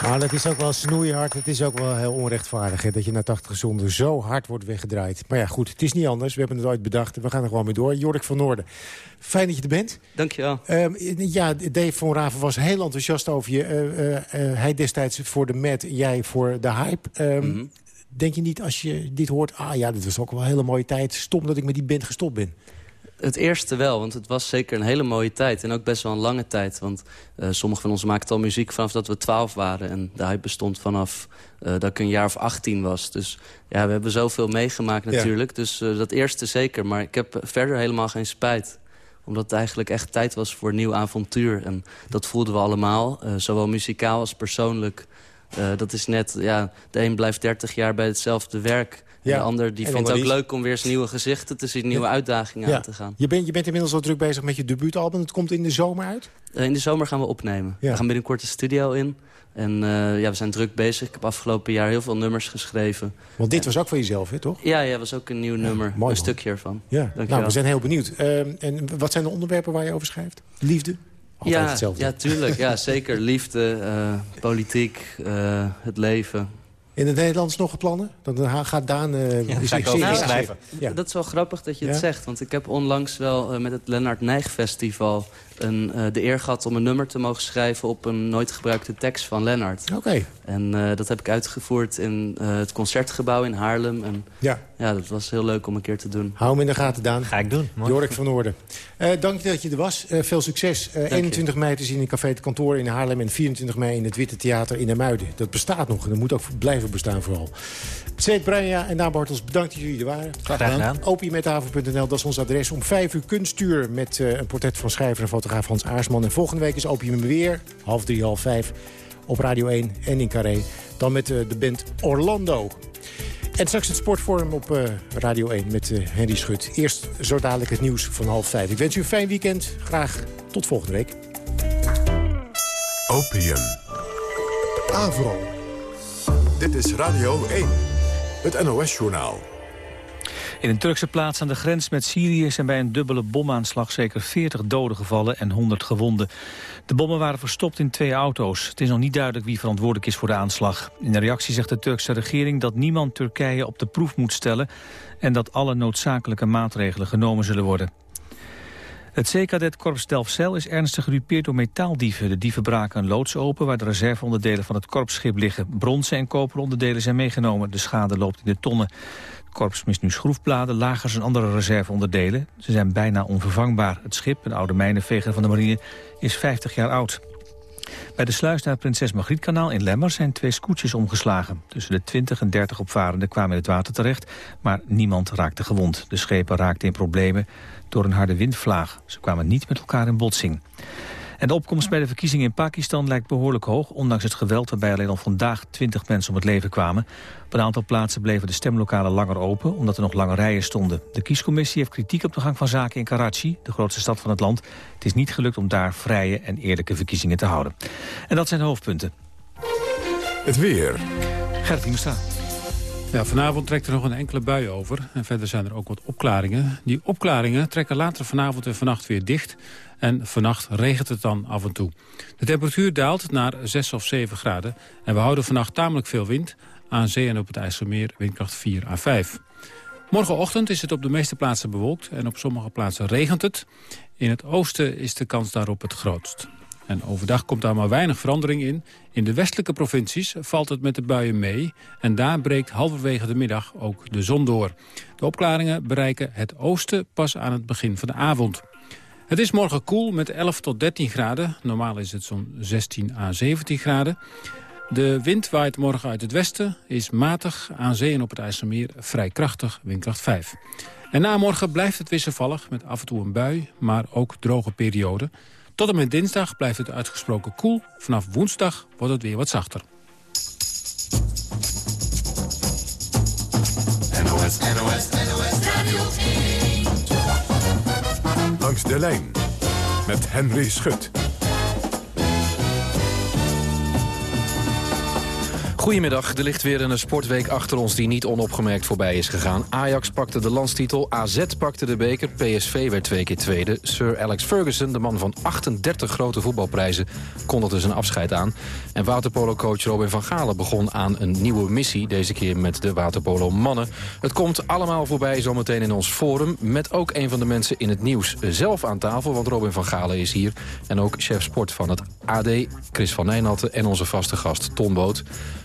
Maar het is ook wel snoeihard. Het is ook wel heel onrechtvaardig hè, dat je na 80 seconden zo hard wordt weggedraaid. Maar ja, goed, het is niet anders. We hebben het ooit bedacht. We gaan er gewoon mee door. Jorik van Noorden, fijn dat je er bent. Dankjewel. Um, ja, Dave van Raven was heel enthousiast over je. Uh, uh, uh, hij destijds voor de Met, jij voor de Hype. Um, mm -hmm. Denk je niet als je dit hoort... ah ja, dit was ook wel een hele mooie tijd. Stom dat ik met die band gestopt ben. Het eerste wel, want het was zeker een hele mooie tijd. En ook best wel een lange tijd. Want uh, sommigen van ons maakten al muziek vanaf dat we 12 waren. En de hype bestond vanaf uh, dat ik een jaar of 18 was. Dus ja, we hebben zoveel meegemaakt natuurlijk. Ja. Dus uh, dat eerste zeker. Maar ik heb verder helemaal geen spijt omdat het eigenlijk echt tijd was voor een nieuw avontuur. En dat voelden we allemaal, zowel muzikaal als persoonlijk. dat is net, ja, de een blijft 30 jaar bij hetzelfde werk... Ja. de ander die vindt het ook leuk om weer eens nieuwe gezichten te zien... nieuwe uitdagingen ja. aan te gaan. Je bent, je bent inmiddels al druk bezig met je debuutalbum. Het komt in de zomer uit? Uh, in de zomer gaan we opnemen. We gaan binnenkort de studio in. En uh, ja, we zijn druk bezig. Ik heb afgelopen jaar heel veel nummers geschreven. Want dit en... was ook van jezelf, hè, toch? Ja, ja, was ook een nieuw nummer. Mooi, een stukje ervan. Ja, nou, we zijn heel benieuwd. Uh, en wat zijn de onderwerpen waar je over schrijft? Liefde? Altijd ja, hetzelfde. ja, tuurlijk. Ja, zeker. Liefde, politiek, het leven... In het Nederlands nog plannen? Dan gaat Daan... Uh, ja, ga ik schrijven. Ja. Dat is wel grappig dat je het zegt. Want ik heb onlangs wel uh, met het Lennart Nijg Festival... Een, uh, de eer gehad om een nummer te mogen schrijven... op een nooit gebruikte tekst van Lennart. Oké. Okay. En dat heb ik uitgevoerd in het Concertgebouw in Haarlem. En ja. ja, dat was heel leuk om een keer te doen. Hou hem in de gaten, Daan. Ga ik doen. Mooi. Jorik van Noorden. dank je dat je er was. veel succes. 21 mei te zien in Café het Kantoor in Haarlem... en 24 mei in het Witte Theater in Muiden. Dat bestaat nog en dat moet ook blijven bestaan vooral. Bruinja en Daan Bartels, bedankt dat jullie er waren. Graag gedaan. Opiumethaven.nl, dat is ons adres. Om vijf uur kunstuur met uh, een portret van schrijver en fotograaf Hans Aarsman. En volgende week is Opium weer, half drie, half vijf, op Radio 1 en in Carré. Dan met uh, de band Orlando. En straks het sportforum op uh, Radio 1 met uh, Henry Schut. Eerst zo dadelijk het nieuws van half vijf. Ik wens u een fijn weekend. Graag tot volgende week. Opium. Avro. Dit is Radio 1. Het NOS-journaal. In een Turkse plaats aan de grens met Syrië zijn bij een dubbele bomaanslag zeker 40 doden gevallen en 100 gewonden. De bommen waren verstopt in twee auto's. Het is nog niet duidelijk wie verantwoordelijk is voor de aanslag. In de reactie zegt de Turkse regering dat niemand Turkije op de proef moet stellen en dat alle noodzakelijke maatregelen genomen zullen worden. Het C-kadetkorps Delfzijl is ernstig gedupeerd door metaaldieven. De dieven braken een loods open waar de reserveonderdelen van het korpsschip liggen. Bronzen en koperonderdelen zijn meegenomen. De schade loopt in de tonnen korps mist nu schroefbladen, lagers en andere reserveonderdelen. Ze zijn bijna onvervangbaar. Het schip, een oude mijnenveger van de marine, is 50 jaar oud. Bij de sluis naar het Prinses Margrietkanaal in Lemmer zijn twee scootjes omgeslagen. Tussen de 20 en 30 opvarenden kwamen in het water terecht, maar niemand raakte gewond. De schepen raakten in problemen door een harde windvlaag. Ze kwamen niet met elkaar in botsing. En de opkomst bij de verkiezingen in Pakistan lijkt behoorlijk hoog... ondanks het geweld waarbij alleen al vandaag 20 mensen om het leven kwamen. Op een aantal plaatsen bleven de stemlokalen langer open... omdat er nog lange rijen stonden. De kiescommissie heeft kritiek op de gang van zaken in Karachi... de grootste stad van het land. Het is niet gelukt om daar vrije en eerlijke verkiezingen te houden. En dat zijn de hoofdpunten. Het weer. Gert Hiemstra. Ja, vanavond trekt er nog een enkele bui over. En verder zijn er ook wat opklaringen. Die opklaringen trekken later vanavond en vannacht weer dicht. En vannacht regent het dan af en toe. De temperatuur daalt naar 6 of 7 graden. En we houden vannacht tamelijk veel wind. Aan zee en op het IJsselmeer windkracht 4 à 5. Morgenochtend is het op de meeste plaatsen bewolkt. En op sommige plaatsen regent het. In het oosten is de kans daarop het grootst. En overdag komt daar maar weinig verandering in. In de westelijke provincies valt het met de buien mee. En daar breekt halverwege de middag ook de zon door. De opklaringen bereiken het oosten pas aan het begin van de avond. Het is morgen koel met 11 tot 13 graden. Normaal is het zo'n 16 à 17 graden. De wind waait morgen uit het westen, is matig, aan zee en op het IJsselmeer vrij krachtig, windkracht 5. En na morgen blijft het wisselvallig met af en toe een bui, maar ook droge perioden. Tot en met dinsdag blijft het uitgesproken koel. Vanaf woensdag wordt het weer wat zachter. NOS, de lijn met Henry Schut. Goedemiddag, er ligt weer een sportweek achter ons die niet onopgemerkt voorbij is gegaan. Ajax pakte de landstitel, AZ pakte de beker, PSV werd twee keer tweede. Sir Alex Ferguson, de man van 38 grote voetbalprijzen, kondigde zijn afscheid aan. En waterpolo-coach Robin van Galen begon aan een nieuwe missie, deze keer met de waterpolo mannen. Het komt allemaal voorbij zometeen in ons forum, met ook een van de mensen in het nieuws zelf aan tafel, want Robin van Galen is hier. En ook chef sport van het AD, Chris van Nijnatten en onze vaste gast Ton Boot.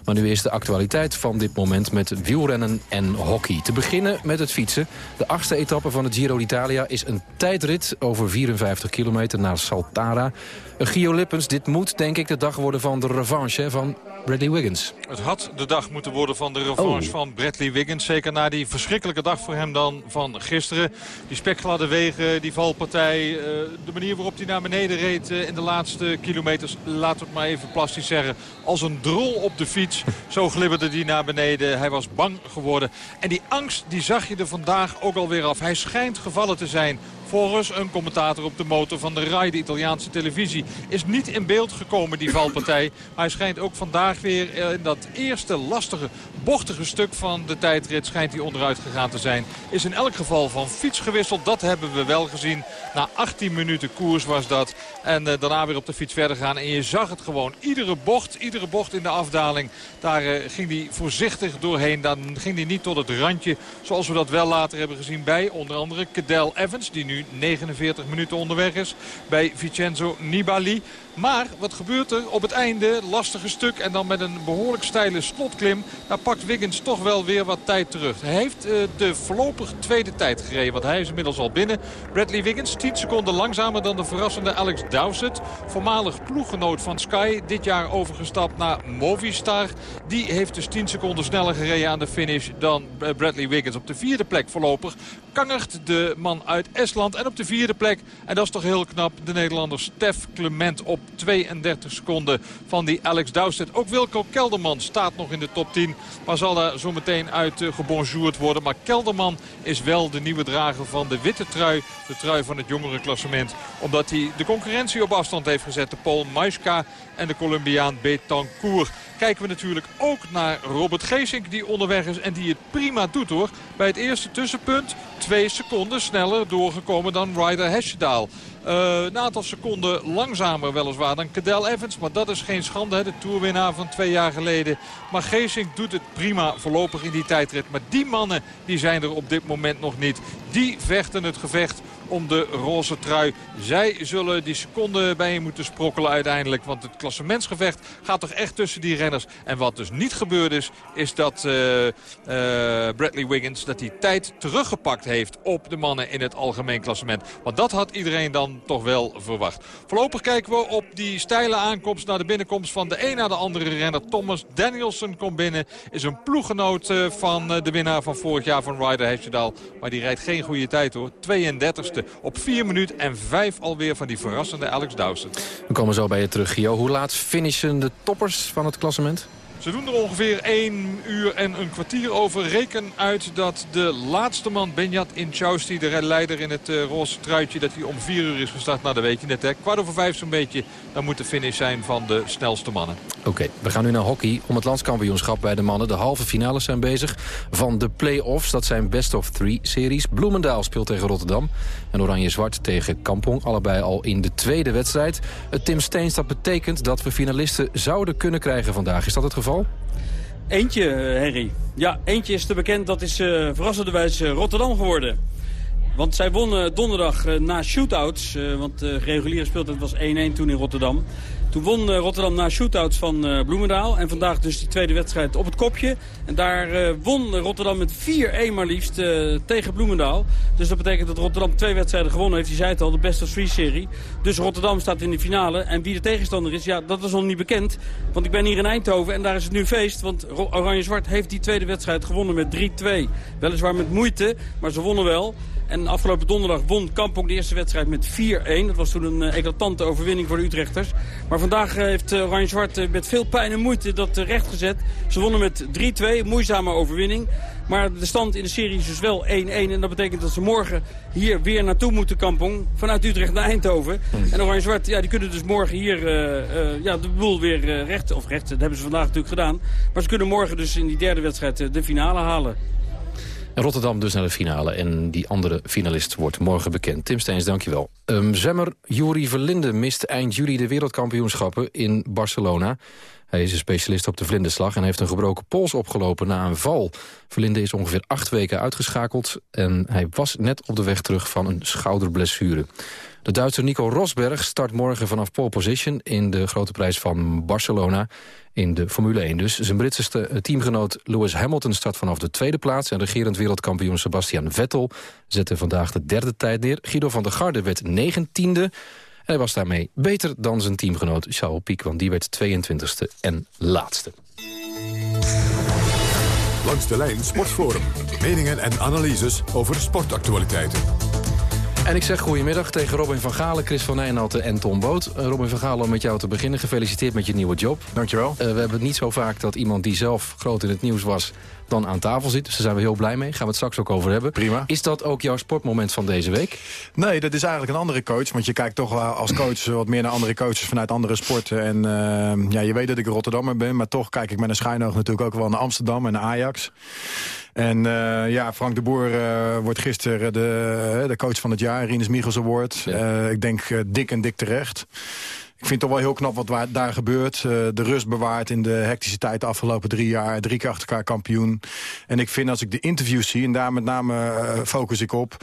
Maar nu is de actualiteit van dit moment met wielrennen en hockey. Te beginnen met het fietsen. De achtste etappe van het Giro d'Italia is een tijdrit over 54 kilometer naar Saltara. Gio Lippens, dit moet denk ik de dag worden van de revanche van Bradley Wiggins. Het had de dag moeten worden van de revanche oh. van Bradley Wiggins. Zeker na die verschrikkelijke dag voor hem dan van gisteren. Die spekgladde wegen, die valpartij. Uh, de manier waarop hij naar beneden reed uh, in de laatste kilometers. Laten we het maar even plastisch zeggen. Als een drol op de fiets. Zo glibberde hij naar beneden. Hij was bang geworden. En die angst die zag je er vandaag ook alweer af. Hij schijnt gevallen te zijn Volgens een commentator op de motor van de RAI, de Italiaanse televisie, is niet in beeld gekomen die valpartij. Maar hij schijnt ook vandaag weer in dat eerste lastige, bochtige stuk van de tijdrit schijnt hij onderuit gegaan te zijn. Is in elk geval van fiets gewisseld, dat hebben we wel gezien. Na 18 minuten koers was dat. En uh, daarna weer op de fiets verder gaan. En je zag het gewoon, iedere bocht, iedere bocht in de afdaling. Daar uh, ging hij voorzichtig doorheen. Dan ging hij niet tot het randje, zoals we dat wel later hebben gezien bij onder andere Cadel Evans. Die nu 49 minuten onderweg is bij Vincenzo Nibali. Maar wat gebeurt er op het einde? Lastige stuk en dan met een behoorlijk steile slotklim. Daar pakt Wiggins toch wel weer wat tijd terug. Hij heeft uh, de voorlopig tweede tijd gereden. Want hij is inmiddels al binnen. Bradley Wiggins 10 seconden langzamer dan de verrassende Alex Dowsett. Voormalig ploeggenoot van Sky. Dit jaar overgestapt naar Movistar. Die heeft dus 10 seconden sneller gereden aan de finish dan eh, Bradley Wiggins. Op de vierde plek voorlopig kangert de man uit Estland. En op de vierde plek, en dat is toch heel knap, de Nederlander Stef Clement op 32 seconden van die Alex Dowsett. Ook Wilco Kelderman staat nog in de top 10. Maar zal daar zo meteen uit uh, gebonjourd worden. Maar Kelderman is wel de nieuwe drager van de witte trui. De trui van het jongere klassement. Omdat hij de concurrentie op afstand heeft gezet. De Paul Maiska en de Colombiaan Betancourt. Kijken we natuurlijk ook naar Robert Geesink die onderweg is en die het prima doet hoor. Bij het eerste tussenpunt twee seconden sneller doorgekomen dan Ryder Hesjedaal. Uh, een aantal seconden langzamer weliswaar dan Cadel Evans. Maar dat is geen schande, hè, de toerwinnaar van twee jaar geleden. Maar Geesink doet het prima voorlopig in die tijdrit. Maar die mannen die zijn er op dit moment nog niet. Die vechten het gevecht om de roze trui. Zij zullen die seconden bij je moeten sprokkelen uiteindelijk. Want het klassementsgevecht gaat toch echt tussen die renners. En wat dus niet gebeurd is, is dat uh, uh, Bradley Wiggins... dat hij tijd teruggepakt heeft op de mannen in het algemeen klassement. Want dat had iedereen dan toch wel verwacht. Voorlopig kijken we op die steile aankomst naar de binnenkomst van de een naar de andere renner. Thomas Danielson komt binnen. Is een ploeggenoot uh, van de winnaar van vorig jaar van Ryder Hesjedal. Maar die rijdt geen goede tijd hoor. 32ste op 4 minuten en 5 alweer van die verrassende Alex Dawson. We komen zo bij je terug, Gio. Hoe laat finishen de toppers van het klassement? Ze doen er ongeveer 1 uur en een kwartier over. Reken uit dat de laatste man, Benjat Inchausti, de leider in het uh, roze truitje... dat hij om 4 uur is gestart. Nou, dat weet je net, hè. Kwart over vijf zo'n beetje. Dan moet de finish zijn van de snelste mannen. Oké, we gaan nu naar hockey. Om het landskampioenschap bij de mannen. De halve finales zijn bezig van de play-offs. Dat zijn best of three series. Bloemendaal speelt tegen Rotterdam. En Oranje-Zwart tegen Kampong. Allebei al in de tweede wedstrijd. Het Tim Steens, dat betekent dat we finalisten zouden kunnen krijgen vandaag. Is dat het geval? Eentje, Henry. Ja, eentje is te bekend. Dat is uh, verrassenderwijs uh, Rotterdam geworden. Want zij wonnen donderdag uh, na shootouts. want de reguliere speeltijd was 1-1 toen in Rotterdam. Toen won Rotterdam na shootouts van uh, Bloemendaal. En vandaag dus die tweede wedstrijd op het kopje. En daar uh, won Rotterdam met 4-1 maar liefst tegen Bloemendaal. Dus dat betekent dat Rotterdam twee wedstrijden gewonnen heeft. Je zei het al, de best of three serie. Dus Rotterdam staat in de finale. En wie de tegenstander is, ja, dat is nog niet bekend. Want ik ben hier in Eindhoven en daar is het nu feest. Want Oranje-Zwart heeft die tweede wedstrijd gewonnen met 3-2. Weliswaar met moeite, maar ze wonnen wel. En afgelopen donderdag won Kampong de eerste wedstrijd met 4-1. Dat was toen een uh, eclatante overwinning voor de Utrechters. Maar vandaag uh, heeft uh, Oranje-Zwart met veel pijn en moeite dat rechtgezet. Ze wonnen met 3-2, moeizame overwinning. Maar de stand in de serie is dus wel 1-1. En dat betekent dat ze morgen hier weer naartoe moeten, Kampong. Vanuit Utrecht naar Eindhoven. Hmm. En Oranje-Zwart, ja, die kunnen dus morgen hier ja, de boel weer recht... Of recht, dat hebben ze vandaag natuurlijk gedaan. Maar ze kunnen morgen dus in die derde wedstrijd de finale halen. Rotterdam dus naar de finale. En die andere finalist wordt morgen bekend. Tim Steens, dankjewel. Um, zwemmer Juri Verlinde mist eind juli de wereldkampioenschappen in Barcelona. Hij is een specialist op de vlinderslag en heeft een gebroken pols opgelopen na een val. Verlinde is ongeveer acht weken uitgeschakeld en hij was net op de weg terug van een schouderblessure. De Duitser Nico Rosberg start morgen vanaf pole position... in de grote prijs van Barcelona in de Formule 1 dus. Zijn Britse teamgenoot Lewis Hamilton start vanaf de tweede plaats... en regerend wereldkampioen Sebastian Vettel zette vandaag de derde tijd neer. Guido van der Garde werd negentiende... En hij was daarmee beter dan zijn teamgenoot Charles Piek... want die werd 22e en laatste. Langs de lijn Sportforum. Meningen en analyses over sportactualiteiten. En ik zeg goedemiddag tegen Robin van Galen, Chris van Nijnatten en Tom Boot. Uh, Robin van Galen, om met jou te beginnen. Gefeliciteerd met je nieuwe job. Dankjewel. Uh, we hebben het niet zo vaak dat iemand die zelf groot in het nieuws was... dan aan tafel zit. Dus daar zijn we heel blij mee. Gaan we het straks ook over hebben. Prima. Is dat ook jouw sportmoment van deze week? Nee, dat is eigenlijk een andere coach. Want je kijkt toch als coach wat meer naar andere coaches vanuit andere sporten. En uh, ja, je weet dat ik Rotterdammer ben. Maar toch kijk ik met een schijnoog natuurlijk ook wel naar Amsterdam en naar Ajax. En uh, ja, Frank de Boer uh, wordt gisteren de, de coach van het jaar, Rinus Michels Award. Ja. Ik denk dik en dik terecht. Ik vind het toch wel heel knap wat daar gebeurt. de rust bewaard in de hectische tijd de afgelopen drie jaar. Drie keer achter elkaar kampioen. En ik vind als ik de interviews zie, en daar met name focus ik op...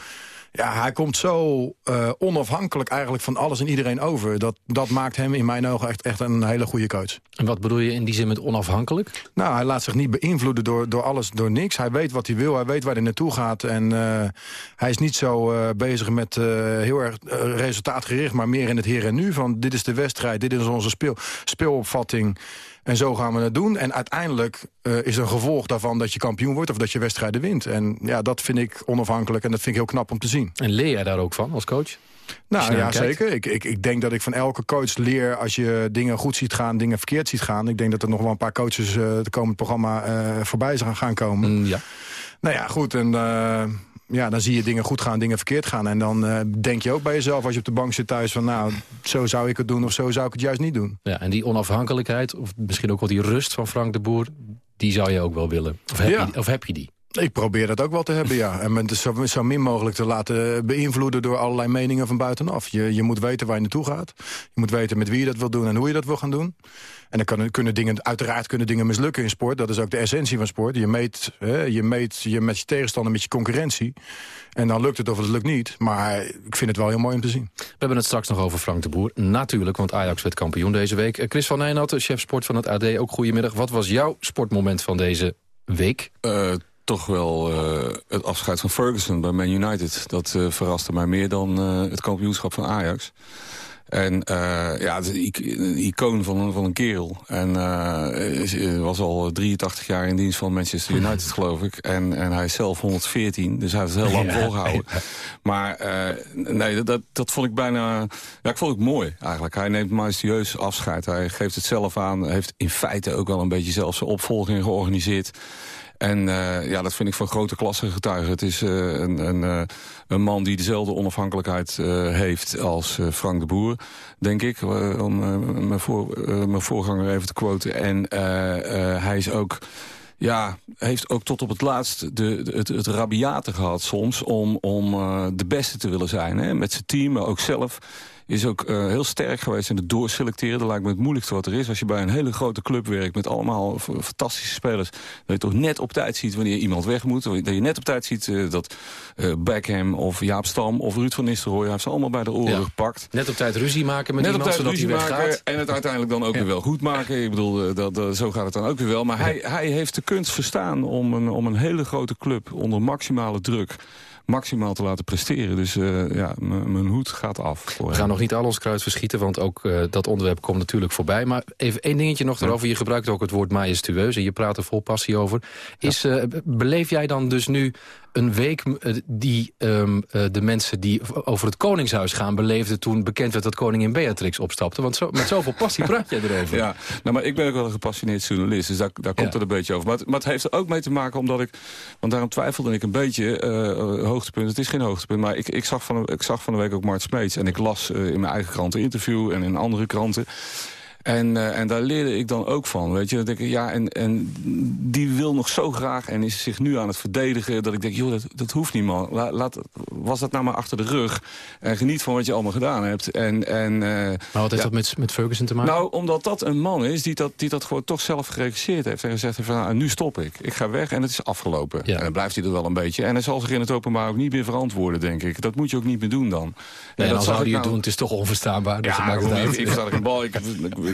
Ja, hij komt zo uh, onafhankelijk eigenlijk van alles en iedereen over. Dat, dat maakt hem in mijn ogen echt, echt een hele goede coach. En wat bedoel je in die zin met onafhankelijk? Nou, hij laat zich niet beïnvloeden door, door alles, door niks. Hij weet wat hij wil, hij weet waar hij naartoe gaat. En uh, hij is niet zo uh, bezig met heel erg resultaatgericht... maar meer in het hier en nu. Van dit is de wedstrijd, dit is onze speel, speelopvatting... En zo gaan we het doen. En uiteindelijk uh, is een gevolg daarvan dat je kampioen wordt... of dat je wedstrijden wint. En ja, dat vind ik onafhankelijk en dat vind ik heel knap om te zien. En leer jij daar ook van als coach? Nou ja, zeker. Ik, ik, ik denk dat ik van elke coach leer als je dingen goed ziet gaan, dingen verkeerd ziet gaan. Ik denk dat er nog wel een paar coaches uh, de komend programma uh, voorbij gaan, gaan komen. Mm, ja. Nou ja, goed. En ja, dan zie je dingen goed gaan, dingen verkeerd gaan. En dan uh, denk je ook bij jezelf als je op de bank zit thuis van... nou, zo zou ik het doen of zo zou ik het juist niet doen. Ja, en die onafhankelijkheid, of misschien ook wel die rust van Frank de Boer... die zou je ook wel willen. Of heb, Ja. je, of heb je die? Ik probeer dat ook wel te hebben, ja. En het zo, zo min mogelijk te laten beïnvloeden door allerlei meningen van buitenaf. Je, je moet weten waar je naartoe gaat. Je moet weten met wie je dat wil doen en hoe je dat wil gaan doen. En dan kan, kunnen dingen, uiteraard kunnen dingen mislukken in sport. Dat is ook de essentie van sport. Je meet, hè, je meet je met je tegenstander, met je concurrentie. En dan lukt het of het lukt niet. Maar ik vind het wel heel mooi om te zien. We hebben het straks nog over Frank de Boer. Natuurlijk, want Ajax werd kampioen deze week. Eh, Chris van Nijnat, chef sport van het AD, ook goedemiddag. Wat was jouw sportmoment van deze week? Uh, toch wel uh, het afscheid van Ferguson bij Man United. Dat uh, verraste mij meer dan uh, het kampioenschap van Ajax. En ja, het is een icoon van een, van een kerel. En was al 83 jaar in dienst van Manchester United, geloof ik. En, en hij is zelf 114, dus hij heeft het heel lang ja, volgehouden. Maar nee, dat, dat vond ik bijna... Ja, ik vond het mooi, eigenlijk. Hij neemt majestueus afscheid. Hij geeft het zelf aan. heeft in feite ook wel een beetje zelf zijn opvolging georganiseerd. En uh, ja, dat vind ik van grote klasse getuigen. Het is uh, een, een, uh, een man die dezelfde onafhankelijkheid heeft als Frank de Boer, denk ik. om mijn, voor, mijn voorganger even te quoten. En hij is ook ja, heeft ook tot op het laatst de, de, het, het rabiate gehad soms... om, om de beste te willen zijn. Hè? Met zijn team, maar ook zelf. Is ook uh, heel sterk geweest in het doorselecteren. Dat lijkt me het moeilijkste wat er is. Als je bij een hele grote club werkt met allemaal fantastische spelers... dat je toch net op tijd ziet wanneer iemand weg moet. Dat je net op tijd ziet uh, dat uh, Beckham of Jaap Stam of Ruud van Nistelrooy... heeft ze allemaal bij de oren ja. gepakt. Net op tijd ruzie maken met net iemand, op tijd ruzie maken en het uiteindelijk dan ook ja. weer wel goed maken. Ik bedoel, dat, dat, zo gaat het dan ook weer wel. Maar ja. hij, hij heeft de kunst verstaan om een, om een hele grote club onder maximale druk maximaal te laten presteren. Dus uh, ja, mijn hoed gaat af. We gaan nog niet al ons kruid verschieten, want ook uh, dat onderwerp komt natuurlijk voorbij. Maar even één dingetje nog erover. Je gebruikt ook het woord majestueus en je praat er vol passie over. Is, uh, beleef jij dan dus nu een week die um, de mensen die over het Koningshuis gaan... beleefden toen bekend werd dat koningin Beatrix opstapte? Want zo, met zoveel passie praat jij erover. Ja, nou, maar ik ben ook wel een gepassioneerd journalist, dus daar, daar komt ja. het een beetje over. Maar het, maar het, heeft er ook mee te maken omdat ik... want daarom twijfelde ik een beetje, uh, hoogtepunt, het is geen hoogtepunt... maar ik, ik, zag van, ik zag van de week ook Mart Smeets... en ik las uh, in mijn eigen krant een interview en in andere kranten... En, uh, en daar leerde ik dan ook van, weet je. Dat ik, ja, en, en die wil nog zo graag en is zich nu aan het verdedigen... dat ik denk, joh, dat, dat hoeft niet, man. Laat, laat, was dat nou maar achter de rug. En geniet van wat je allemaal gedaan hebt. En, en, uh, maar wat heeft ja, dat met, met Ferguson te maken? Nou, omdat dat een man is die dat, die dat gewoon toch zelf geregisseerd heeft. En gezegd heeft van, nou, nu stop ik. Ik ga weg en het is afgelopen. Ja. En dan blijft hij er wel een beetje. En hij zal zich in het openbaar ook niet meer verantwoorden, denk ik. Dat moet je ook niet meer doen dan. Nee, en, en dat zou je nou... doen, het is toch onverstaanbaar. Dus ja, ik, ik sta er een bal. Ik,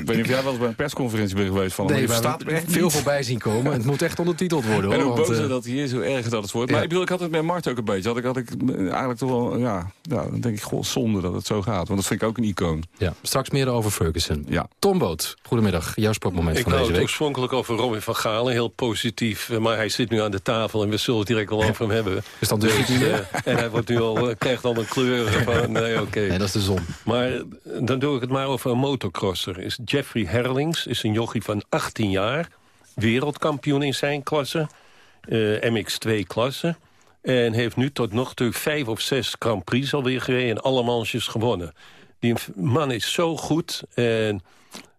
ik, ik, weet niet of jij wel eens bij een persconferentie bent geweest van. Nee, staat er veel niet. voorbij zien komen. Het moet echt ondertiteld worden. Hoor, en hoe want, boos uh, dat hij is, hoe erg dat het wordt. Maar ja. ik bedoel, ik had het met Mart ook een beetje. Had ik, had ik eigenlijk toch wel, ja, ja, dan denk ik, goh, zonde dat het zo gaat. Want dat vind ik ook een icoon. Ja, straks meer over Ferguson. Ja. Tom Boot, goedemiddag. Jouw sportmoment ik van deze week. week. oorspronkelijk over Robin van Galen, heel positief. Maar hij zit nu aan de tafel en we zullen het direct wel over hem hebben. Is dat dus, dus niet? Uh, en hij wordt nu al, krijgt al een kleur van, nee, oké. Okay. Nee, dat is de zon. Maar dan doe ik het maar over een motocrosser. Is Jeffrey Herlings, is een jochie van 18 jaar. Wereldkampioen in zijn klasse. Uh, MX2-klasse. En heeft nu tot nog toe vijf of zes Grand Prix alweer gereden... en alle gewonnen. Die man is zo goed en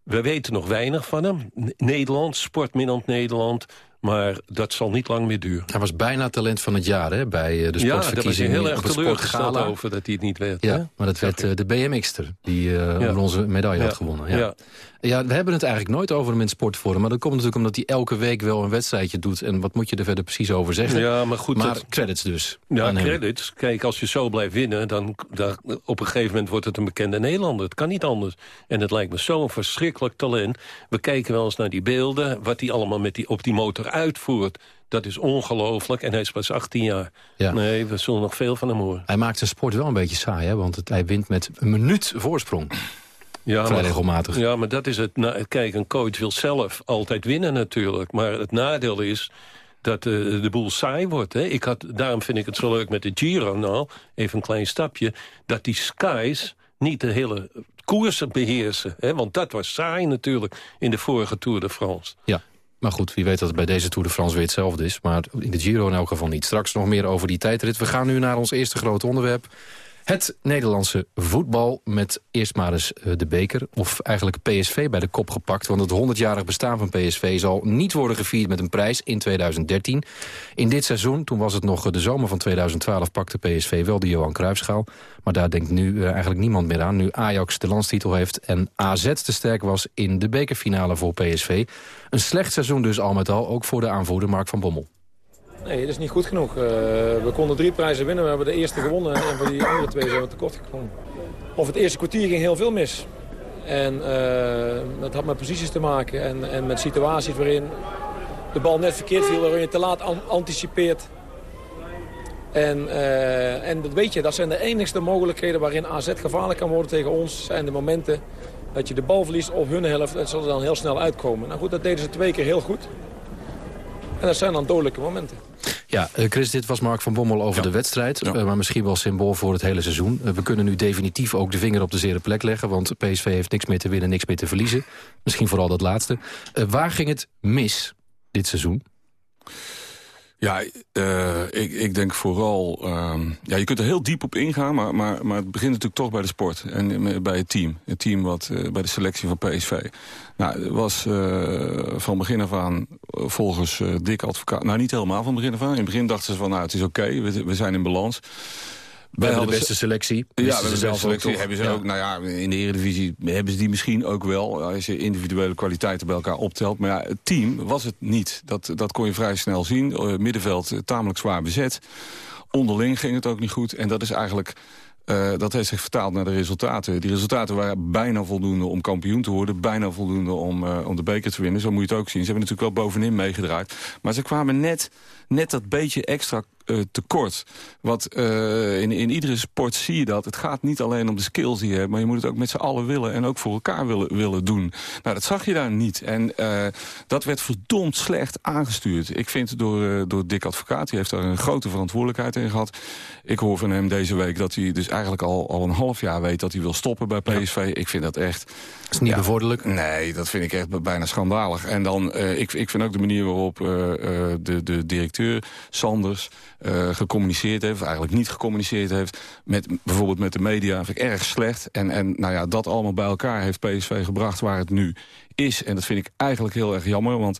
we weten nog weinig van hem. Nederland, Sportminand Nederland... Maar dat zal niet lang meer duren. Hij was bijna talent van het jaar hè, bij de ja, sportverkiezing. Ja, daar was heel erg teleurgesteld over dat hij het niet werd. Ja, hè? maar dat werd uh, de BMX'er die uh, ja. onze medaille ja. had gewonnen. Ja. Ja. We hebben het eigenlijk nooit over hem in sportforum. Maar dat komt natuurlijk omdat hij elke week wel een wedstrijdje doet. En wat moet je er verder precies over zeggen? Ja, maar goed. Maar dat... credits dus. Ja, credits. Kijk, als je zo blijft winnen... Dan, dan op een gegeven moment wordt het een bekende Nederlander. Het kan niet anders. En het lijkt me zo'n verschrikkelijk talent. We kijken wel eens naar die beelden. Wat hij allemaal met die, op die motor uitvoert. Dat is ongelooflijk. En hij is pas 18 jaar. Ja. Nee, we zullen nog veel van hem horen. Hij maakt zijn sport wel een beetje saai, hè? Want het, hij wint met een minuut voorsprong. Ja, Vrij maar- regelmatig. Ja, maar dat is het. Kijk, een coach wil zelf altijd winnen natuurlijk. Maar het nadeel is dat eh, de boel saai wordt. Hè. Ik had, daarom vind ik het zo leuk met de Giro nou, even een klein stapje... dat die skies niet de hele koers beheersen. Hè. Want dat was saai natuurlijk in de vorige Tour de France. Ja, maar goed, wie weet dat het bij deze Tour de France weer hetzelfde is. Maar in de Giro in elk geval niet. Straks nog meer over die tijdrit. We gaan nu naar ons eerste grote onderwerp. Het Nederlandse voetbal met eerst maar eens eh, de beker. Of eigenlijk PSV bij de kop gepakt. Want het 100-jarig bestaan van PSV zal niet worden gevierd met een prijs in 2013. In dit seizoen, toen was het nog de zomer van 2012... pakte PSV wel de Johan Cruijffschaal. Maar daar denkt nu eh, eigenlijk niemand meer aan. Nu Ajax de landstitel heeft en AZ te sterk was in de bekerfinale voor PSV. Een slecht seizoen dus al met al, ook voor de aanvoerder Mark van Bommel. Nee, dat is niet goed genoeg. Eh, we konden drie prijzen winnen. We hebben de eerste gewonnen. En voor die andere twee zijn we tekort gekomen. Of het eerste kwartier ging heel veel mis. En uh, dat had met posities te maken. En, en met situaties waarin de bal net verkeerd viel. Waarin je te laat an anticipeert. En, uh, en dat weet je, dat zijn de enigste mogelijkheden waarin AZ gevaarlijk kan worden tegen ons. Zijn de momenten dat je de bal verliest op hun helft. Dat zal er dan heel snel uitkomen. Nou goed, dat deden ze twee keer heel goed. En dat zijn dan dodelijke momenten. Ja, uh, Chris, dit was Mark van Bommel over ja. de wedstrijd. Ja. Uh, maar misschien wel symbool voor het hele seizoen. Uh, we kunnen nu definitief ook de vinger op de zere plek leggen. Want PSV heeft niks meer te winnen, niks meer te verliezen. Misschien vooral dat laatste. waar ging het mis dit seizoen? Ja, uh, ik, ik denk vooral... Uh, ja, je kunt er heel diep op ingaan, maar, maar, maar het begint natuurlijk toch bij de sport. En bij het team. Het team wat uh, bij de selectie van PSV. Nou, was van begin af aan volgens Dick Advocaat... Nou, niet helemaal van begin af aan. In het begin dachten ze van, nou, het is oké, we, we zijn in balans. We hebben de beste selectie. Ja, we hebben de beste selectie. Hebben ze ja. ook, nou ja, in de Eredivisie hebben ze die misschien ook wel. Als je individuele kwaliteiten bij elkaar optelt. Maar ja, het team was het niet. Dat, dat kon je vrij snel zien. Uh, middenveld uh, tamelijk zwaar bezet. Onderling ging het ook niet goed. En dat is eigenlijk... Uh, dat heeft zich vertaald naar de resultaten. Die resultaten waren bijna voldoende om kampioen te worden. Bijna voldoende om, uh, om de beker te winnen. Zo moet je het ook zien. Ze hebben natuurlijk wel bovenin meegedraaid. Maar ze kwamen net, net dat beetje extra uh, tekort. Wat uh, in, in iedere sport zie je dat. Het gaat niet alleen om de skills die je hebt... maar je moet het ook met z'n allen willen en ook voor elkaar willen, willen doen. Nou, dat zag je daar niet. En uh, dat werd verdomd slecht aangestuurd. Ik vind door, door Dick Advocaat, die heeft daar een grote verantwoordelijkheid in gehad. Ik hoor van hem deze week dat hij dus eigenlijk al, al een half jaar weet... dat hij wil stoppen bij PSV. Ja. Ik vind dat echt... Dat is niet ja, bevorderlijk? Nee, dat vind ik echt bijna schandalig. En dan, ik, ik vind ook de manier waarop de, de directeur, Sanders... Uh, gecommuniceerd heeft, of eigenlijk niet gecommuniceerd heeft... met bijvoorbeeld met de media, vind ik erg slecht. En, en nou ja, dat allemaal bij elkaar heeft PSV gebracht waar het nu is. En dat vind ik eigenlijk heel erg jammer, want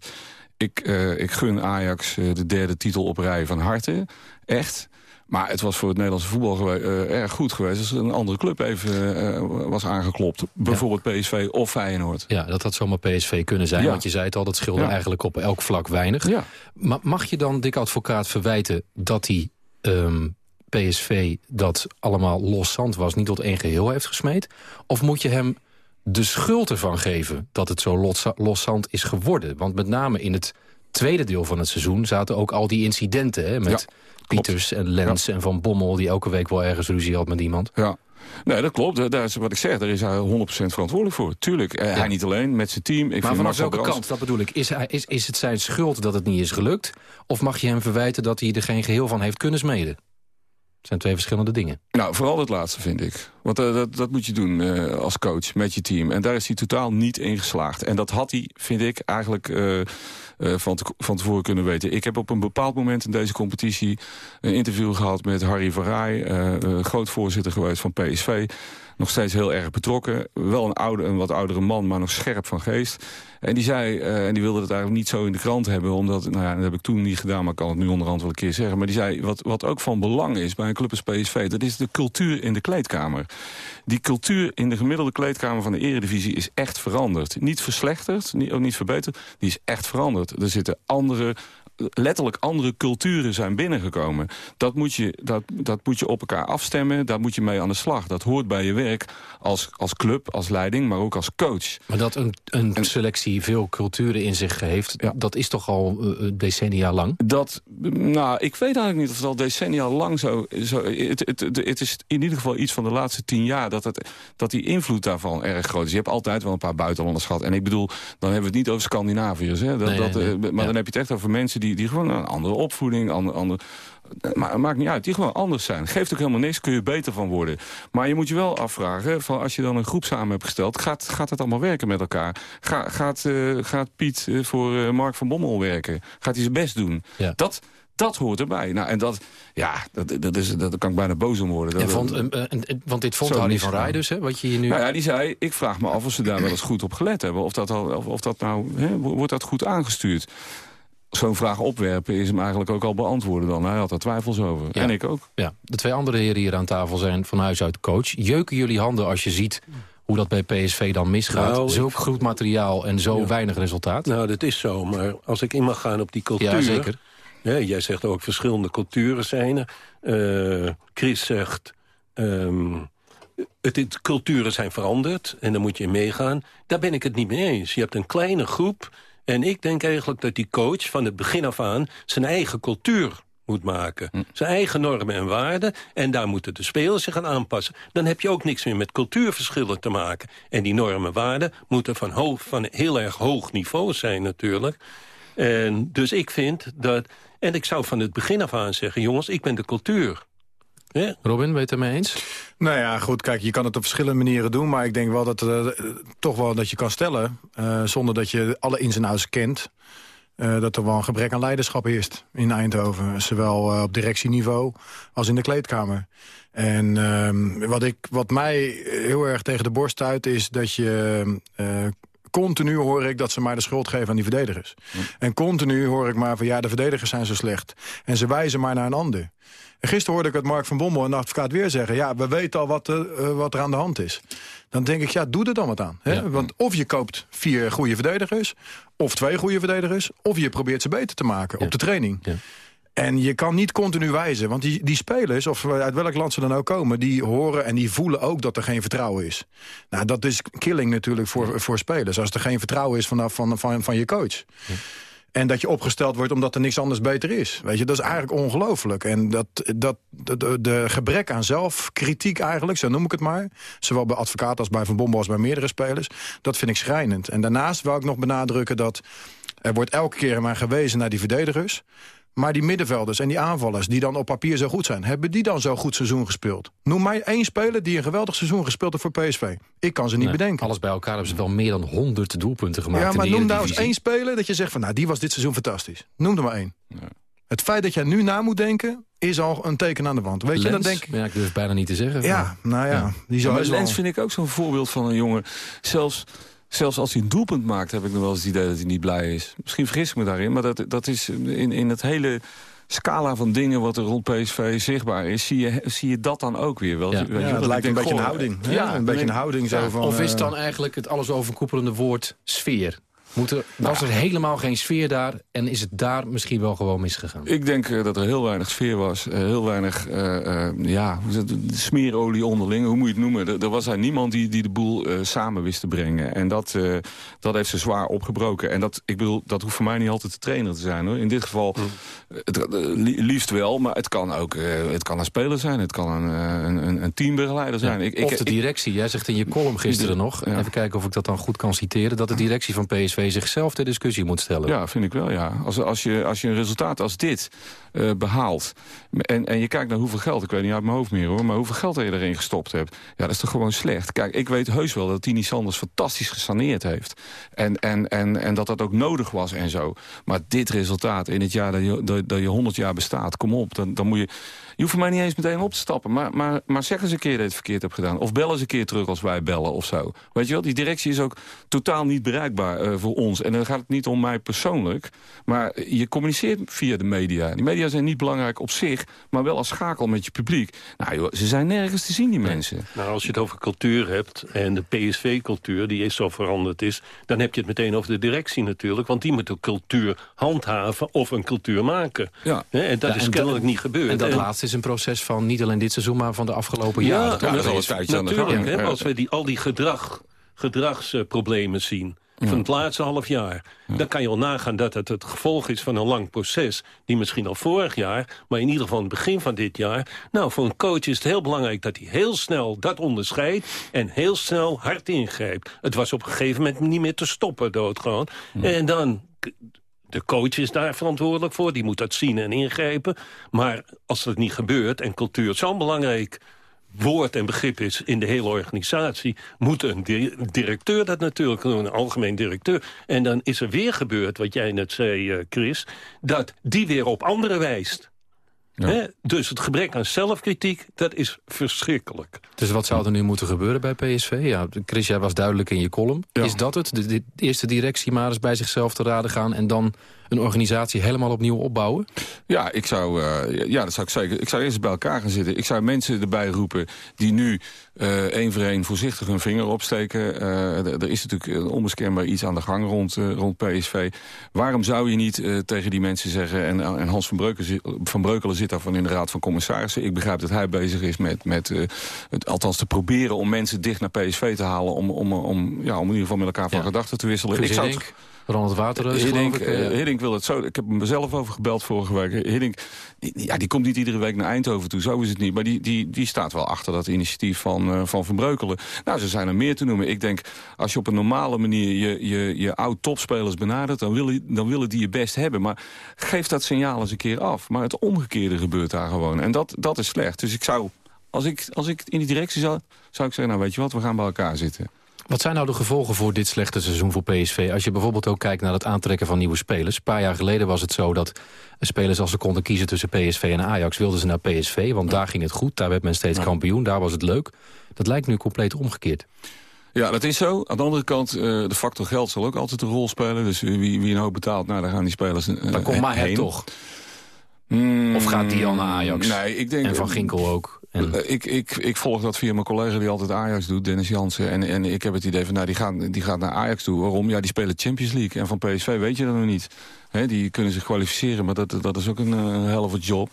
ik, uh, ik gun Ajax uh, de derde titel op rij van harte. Echt. Maar het was voor het Nederlandse voetbal uh, erg goed geweest... als een andere club even uh, was aangeklopt. Bijvoorbeeld ja. PSV of Feyenoord. Ja, dat had zomaar PSV kunnen zijn. Ja. Want je zei het al, dat scheelde ja. eigenlijk op elk vlak weinig. Ja. Maar mag je dan Dick Advocaat verwijten dat hij um, PSV... dat allemaal los zand was, niet tot één geheel heeft gesmeed? Of moet je hem de schuld ervan geven dat het zo los, los zand is geworden? Want met name in het tweede deel van het seizoen zaten ook al die incidenten... Hè, met Pieters en Lens ja. en Van Bommel... die elke week wel ergens ruzie had met iemand. Ja. Nee, dat klopt. Daar is wat ik zeg. Daar is hij 100% verantwoordelijk voor. Tuurlijk. Ja. Hij niet alleen, met zijn team. Ik maar vanaf welke Brans... kant, dat bedoel ik. Is, hij, is, is het zijn schuld dat het niet is gelukt? Of mag je hem verwijten dat hij er geen geheel van heeft kunnen smeden? Het zijn twee verschillende dingen. Nou, vooral het laatste vind ik. Want uh, dat, dat moet je doen uh, als coach met je team. En daar is hij totaal niet in geslaagd. En dat had hij, vind ik, eigenlijk... Uh, van, te, van tevoren kunnen weten. Ik heb op een bepaald moment in deze competitie... een interview gehad met Harry Verraai... Groot voorzitter geweest van PSV. Nog steeds heel erg betrokken. Wel een, oude, een wat oudere man, maar nog scherp van geest. En die zei, uh, en die wilde het eigenlijk niet zo in de krant hebben... omdat, nou ja, dat heb ik toen niet gedaan, maar ik kan het nu onderhand wel een keer zeggen. Maar die zei, wat, wat ook van belang is bij een club als PSV... dat is de cultuur in de kleedkamer. Die cultuur in de gemiddelde kleedkamer van de eredivisie is echt veranderd. Niet verslechterd, niet, ook niet verbeterd, die is echt veranderd. Er zitten andere letterlijk andere culturen zijn binnengekomen. Dat moet, je, dat, dat moet je op elkaar afstemmen, daar moet je mee aan de slag. Dat hoort bij je werk als, als club, als leiding, maar ook als coach. Maar dat een, een selectie veel culturen in zich heeft, ja. dat is toch al uh, decennia lang? Dat Nou, ik weet eigenlijk niet of het al decennia lang zo... zo het, het, het, het, is in ieder geval iets van de laatste tien jaar... Dat, het, dat die invloed daarvan erg groot is. Je hebt altijd wel een paar buitenlanders gehad. En ik bedoel, dan hebben we het niet over Scandinaviërs. Hè? Dat, Nee, dat, nee, eh, nee. Maar Ja. dan heb je het echt over mensen die, die gewoon een andere opvoeding... Ander, ander, maar het maakt niet uit, die gewoon anders zijn. Geeft ook helemaal niks, kun je beter van worden. Maar je moet je wel afvragen, van als je dan een groep samen hebt gesteld... gaat, gaat het allemaal werken met elkaar? Ga, gaat, eh, gaat Piet eh, voor eh, Mark van Bommel werken? Gaat hij zijn best doen? Dat, dat hoort erbij. Nou, en dat, ja, dat, dat, is, dat kan ik bijna boos om worden. En Dat- vond, eh, eh, eh, want dit vond Harry van. Rij dus, hè, wat je hier nu... Nou ja, die zei, ik vraag me af of ze daar wel eens goed op gelet hebben. Of dat, al, of, of dat nou, hè, wo- wordt dat goed aangestuurd? Zo'n vraag opwerpen is hem eigenlijk ook al beantwoorden dan. Hij had er twijfels over. Ja. En ik ook. Ja, de twee andere heren hier aan tafel zijn van huis uit coach. Jeuken jullie handen als je ziet hoe dat bij PSV dan misgaat? Nou, Zulk goed materiaal en zo Ja. weinig resultaat? Nou, dat is zo, maar als ik in mag gaan op die cultuur... Ja, zeker. Ja, jij zegt ook verschillende culturen zijn er. Eh, Chris zegt... ehm, het, het- culturen zijn veranderd en daar moet je in meegaan. Daar ben ik het niet mee eens. Je hebt een kleine groep en ik denk eigenlijk dat die coach van het begin af aan... zijn eigen cultuur moet maken. Zijn eigen normen en waarden. En daar moeten de spelers zich aan aanpassen. Dan heb je ook niks meer met cultuurverschillen te maken. En die normen en waarden moeten van, hoog, van heel erg hoog niveau zijn natuurlijk. En dus ik vind dat... En ik zou van het begin af aan zeggen... jongens, ik ben de cultuur. Robin, ben je het ermee eens? Nou ja, goed, kijk, je kan het op verschillende manieren doen... maar ik denk wel dat eh, toch wel dat je kan stellen... eh, zonder dat je alle ins en outs kent... eh, dat er wel een gebrek aan leiderschap heerst in Eindhoven. Zowel eh, op directieniveau als in de kleedkamer. En ehm, wat, ik, wat mij heel erg tegen de borst stuit is dat je... eh, continu hoor ik dat ze maar de schuld geven aan die verdedigers. En continu hoor ik maar van ja, de verdedigers zijn zo slecht. En ze wijzen maar naar een ander. En gisteren hoorde ik het Mark van Bommel en de advocaat weer zeggen... ja, we weten al wat, eh, eh, wat er aan de hand is. Dan denk ik, ja, doe er dan wat aan. Hè? Want of je koopt vier goede verdedigers... of twee goede verdedigers... of je probeert ze beter te maken op de training. En je kan niet continu wijzen. Want die, die spelers, of uit welk land ze dan ook komen... die horen en die voelen ook dat er geen vertrouwen is. Nou, dat is killing natuurlijk voor, voor spelers. Als er geen vertrouwen is vanaf van, van, van je coach. En dat je opgesteld wordt omdat er niks anders beter is. Weet je, dat is eigenlijk ongelooflijk. En dat, dat, de, de gebrek aan zelfkritiek eigenlijk, zo noem ik het maar... zowel bij advocaat als bij Van Bommel als bij meerdere spelers... dat vind ik schrijnend. En daarnaast wil ik nog benadrukken dat... er wordt elke keer maar gewezen naar die verdedigers... Maar die middenvelders en die aanvallers die dan op papier zo goed zijn... hebben die dan zo goed seizoen gespeeld? Noem mij één speler die een geweldig seizoen gespeeld heeft voor PSV. Ik kan ze niet Nee, bedenken. Alles bij elkaar hebben ze wel meer dan 100 doelpunten gemaakt Ja, maar noem nou eens één speler dat je zegt van... nou, die was dit seizoen fantastisch. Noem er maar één. Het feit dat jij nu na moet denken, is al een teken aan de wand. Weet je, dan Lens? denk ik... Ja, ik durf bijna niet te zeggen. Ja, nou ja, die zou maar heus wel- Lens vind ik ook zo'n voorbeeld van een jongen. Zelfs, zelfs als hij een doelpunt maakt, heb ik nog wel eens het idee dat hij niet blij is. Misschien vergis ik me daarin, maar dat, dat is in, in het hele scala van dingen wat er rond PSV zichtbaar is, zie je, zie je dat dan ook weer wel. Ja. Het dat lijkt een beetje een houding. Ja, een beetje een houding zo van... of is eh, dan eigenlijk het alles overkoepelende woord sfeer? Moet er, was er helemaal geen sfeer daar en is het daar misschien wel gewoon misgegaan? Ik denk eh, dat er heel weinig sfeer was. eh, heel weinig eh, ja, smeerolie onderling, hoe moet je het noemen. Er, er was daar niemand die, die de boel samen wist te brengen. En dat, dat heeft ze zwaar opgebroken. En dat, ik bedoel, dat hoeft voor mij niet altijd de trainer te zijn. Hoor. In dit geval eh, het, li- liefst wel, maar het kan ook het kan een speler zijn. Het kan een, een, een, teambegeleider zijn. Ja, Ik, ik, of de directie. Jij zegt in je column gisteren Ja. nog... even kijken of ik dat dan goed kan citeren... dat de directie van PSV zichzelf ter discussie moet stellen. Ja, vind ik wel, ja. Als, als, je, als je een resultaat als dit eh, behaalt... En, en je kijkt naar hoeveel geld, ik weet niet uit mijn hoofd meer hoor... maar hoeveel geld je erin gestopt hebt, ja, dat is toch gewoon slecht. Kijk, ik weet heus wel dat Tini Sanders fantastisch gesaneerd heeft. En, en, en, en dat dat ook nodig was en zo. Maar dit resultaat in het jaar dat je, dat je 100 jaar bestaat, kom op, dan, dan moet je... Je hoeft voor mij niet eens meteen op te stappen. Maar, maar, maar zeg eens een keer dat je het verkeerd hebt gedaan. Of bel eens een keer terug als wij bellen of zo. Weet je wel, die directie is ook totaal niet bereikbaar eh, voor ons. En dan gaat het niet om mij persoonlijk. Maar je communiceert via de media. Die media zijn niet belangrijk op zich, maar wel als schakel met je publiek. Nou joh, ze zijn nergens te zien, die mensen. Nou, als je het over cultuur hebt en de PSV-cultuur, die is zo veranderd is... dan heb je het meteen over de directie natuurlijk. Want die moet de cultuur handhaven of een cultuur maken. Ja. Hè, en dat Ja, is en kennelijk dat- niet gebeurd. En dat laatste is een proces van niet alleen dit seizoen... maar van de afgelopen jaren. Ja, toch? en dat al een is tijdje aan de gang. natuurlijk. hè, als we die, al die gedrag, gedragsproblemen zien... van het laatste half jaar. Dan kan je al nagaan dat het het gevolg is van een lang proces... die misschien al vorig jaar, maar in ieder geval het begin van dit jaar... nou, voor een coach is het heel belangrijk dat hij heel snel dat onderscheidt... en heel snel hard ingrijpt. Het was op een gegeven moment niet meer te stoppen, doodgaan. En dan de coach is daar verantwoordelijk voor, die moet dat zien en ingrijpen. Maar als dat niet gebeurt en cultuur zo'n belangrijk woord en begrip is in de hele organisatie... moet een directeur dat natuurlijk doen, een algemeen directeur. En dan is er weer gebeurd, wat jij net zei, eh, Chris... dat die weer op anderen wijst. Dus het gebrek aan zelfkritiek, dat is verschrikkelijk. Dus wat zou er nu moeten gebeuren bij PSV? Ja, Chris, jij was duidelijk in je column. Is dat het? De, de, eerste directie maar eens bij zichzelf te raden gaan... en dan een organisatie helemaal opnieuw opbouwen? Ja, ik zou, uh, ja dat zou ik zeker. Ik zou eerst bij elkaar gaan zitten. Ik zou mensen erbij roepen die nu uh, één voor één voorzichtig hun vinger opsteken. Uh, er is natuurlijk onbeskermbaar iets aan de gang rond, rond PSV. Waarom zou je niet tegen die mensen zeggen... en, en Hans van Breukelen, van Breukelen zit daarvan in de Raad van Commissarissen. Ik begrijp dat hij bezig is met, met het, althans te proberen... om mensen dicht naar PSV te halen... om, om, om, ja, om in ieder geval met elkaar van ja. gedachten te wisselen. Ik zou het, Ronald Waterreus, Hiddink, ik. Uh, Hiddink wil het zo. Ik heb hem mezelf over gebeld vorige week. Hiddink, ja, die komt niet iedere week naar Eindhoven toe. Zo is het niet. Maar die, die, die staat wel achter dat initiatief van, uh, van Van Breukelen. Nou, ze zijn er meer te noemen. Ik denk, als je op een normale manier je, je, je oud-topspelers benadert... Dan willen, dan willen die je best hebben. Maar geef dat signaal eens een keer af. Maar het omgekeerde gebeurt daar gewoon. En dat, dat is slecht. Dus ik zou, als ik, als ik in die directie zou, zou ik zeggen... nou, weet je wat, we gaan bij elkaar zitten. Wat zijn nou de gevolgen voor dit slechte seizoen voor PSV? Als je bijvoorbeeld ook kijkt naar het aantrekken van nieuwe spelers. Een paar jaar geleden was het zo dat spelers als ze konden kiezen tussen PSV en Ajax... wilden ze naar PSV, want daar ging het goed. Daar werd men steeds kampioen, daar was het leuk. Dat lijkt nu compleet omgekeerd. Ja, dat is zo. Aan de andere kant, uh, de factor geld zal ook altijd een rol spelen. Dus wie, wie een hoop betaalt, nou, daar gaan die spelers uh, Dan komt maar heen. toch? Mm, of gaat die al naar Ajax? Nee, ik denk, en Van Ginkel ook? En... Uh, ik, ik, ik volg dat via mijn collega die altijd Ajax doet, Dennis Jansen. En, en ik heb het idee van, nou, die gaat, die gaat naar Ajax toe. Waarom? Ja, die spelen Champions League. En van PSV weet je dat nog niet. Die kunnen zich kwalificeren, maar dat, dat is ook een uh, helft job.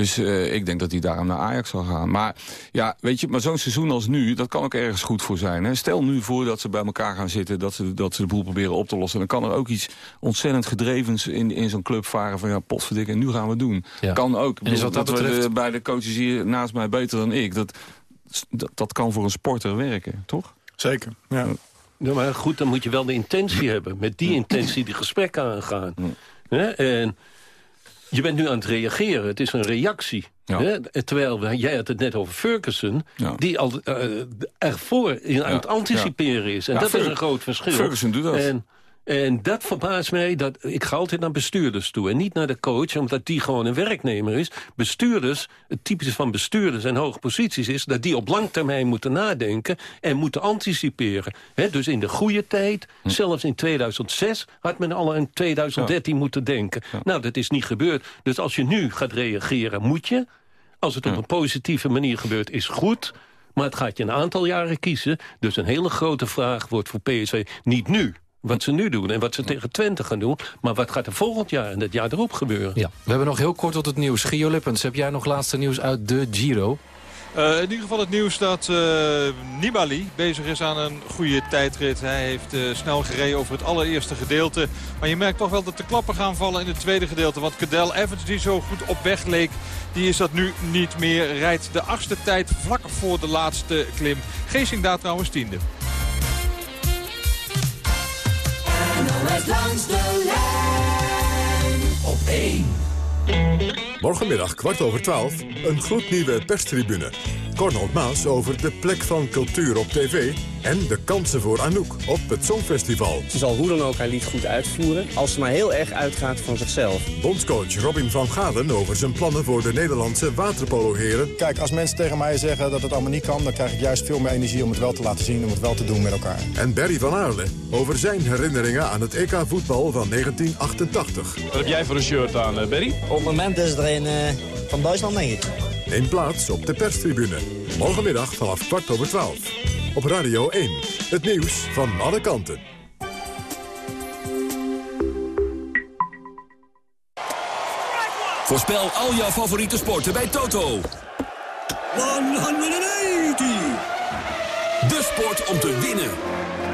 Dus uh, ik denk dat hij daarom naar Ajax zal gaan. Maar ja, weet je, maar zo'n seizoen als nu, dat kan ook ergens goed voor zijn. Hè? Stel nu voor dat ze bij elkaar gaan zitten, dat ze, dat ze de boel proberen op te lossen. Dan kan er ook iets ontzettend gedrevens in, in zo'n club varen van ja, potverdikke, en nu gaan we doen. Ja. Kan ook. En is wat dat, dat betreft... we bij de coaches hier naast mij beter dan ik. Dat, dat, dat kan voor een sporter werken, toch? Zeker, ja. Ja, maar goed, dan moet je wel de intentie hebben. Met die intentie die gesprekken aangaan. Ja. En je bent nu aan het reageren. Het is een reactie. Ja. Hè? Terwijl, jij had het net over Ferguson... Ja. die al uh, ervoor in, aan het anticiperen is. En dat is een groot verschil. Ferguson doet dat. En, en dat verbaast mij, dat, ik ga altijd naar bestuurders toe... en niet naar de coach, omdat die gewoon een werknemer is. Bestuurders, het typische van bestuurders en hoge posities is... dat die op lang termijn moeten nadenken en moeten anticiperen. He, dus in de goede tijd, hm. zelfs in 2006... had men al in 2013 ja. moeten denken. Ja. Nou, dat is niet gebeurd. Dus als je nu gaat reageren, moet je. Als het op een positieve manier gebeurt, is goed... Maar het gaat je een aantal jaren kiezen. Dus een hele grote vraag wordt voor PSV niet nu wat ze nu doen en wat ze tegen Twente gaan doen. Maar wat gaat er volgend jaar en het jaar erop gebeuren? Ja. We hebben nog heel kort tot het nieuws. Gio Lippens, heb jij nog laatste nieuws uit de Giro? Uh, in ieder geval het nieuws dat uh, Nibali bezig is aan een goede tijdrit. Hij heeft uh, snel gereden over het allereerste gedeelte. Maar je merkt toch wel dat de klappen gaan vallen in het tweede gedeelte. Want Cadel Evans, die zo goed op weg leek, die is dat nu niet meer. Rijdt de achtste tijd vlak voor de laatste klim. Geesing daar trouwens tiende. NOS langs de lijn op 1. Morgenmiddag kwart over twaalf, een gloednieuwe perstribune. Cornel Maas over de plek van cultuur op tv... en de kansen voor Anouk op het Songfestival. Ze zal hoe dan ook haar lied goed uitvoeren... als ze maar heel erg uitgaat van zichzelf. Bondscoach Robin van Galen over zijn plannen voor de Nederlandse waterpoloheren. Kijk, als mensen tegen mij zeggen dat het allemaal niet kan... dan krijg ik juist veel meer energie om het wel te laten zien... om het wel te doen met elkaar. En Barry van Aarle over zijn herinneringen aan het EK voetbal van 1988. Wat heb jij voor een shirt aan, Barry? Op het moment is er een uh, van Duitsland, denk ik. Neem plaats op de perstribune. Morgenmiddag vanaf kwart over twaalf. Op Radio 1. Het nieuws van alle kanten. Voorspel al jouw favoriete sporten bij Toto. 180! De sport om te winnen.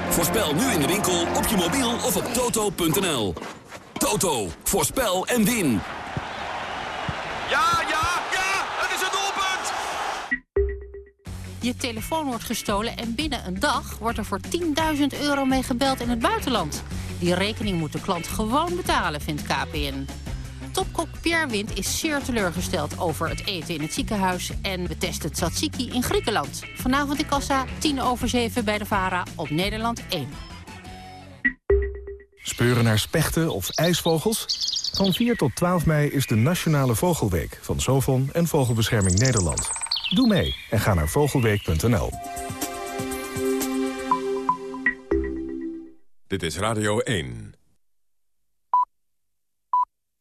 Voorspel nu in de winkel, op je mobiel of op toto.nl. Toto, voorspel en win. Je telefoon wordt gestolen en binnen een dag wordt er voor 10.000 euro mee gebeld in het buitenland. Die rekening moet de klant gewoon betalen, vindt KPN. Topkok Pierre Wind is zeer teleurgesteld over het eten in het ziekenhuis... en testen tzatziki in Griekenland. Vanavond in Kassa, 10 over 7 bij de VARA op Nederland 1. Speuren naar spechten of ijsvogels? Van 4 tot 12 mei is de Nationale Vogelweek van Sovon en Vogelbescherming Nederland. Doe mee en ga naar vogelweek.nl. Dit is Radio 1.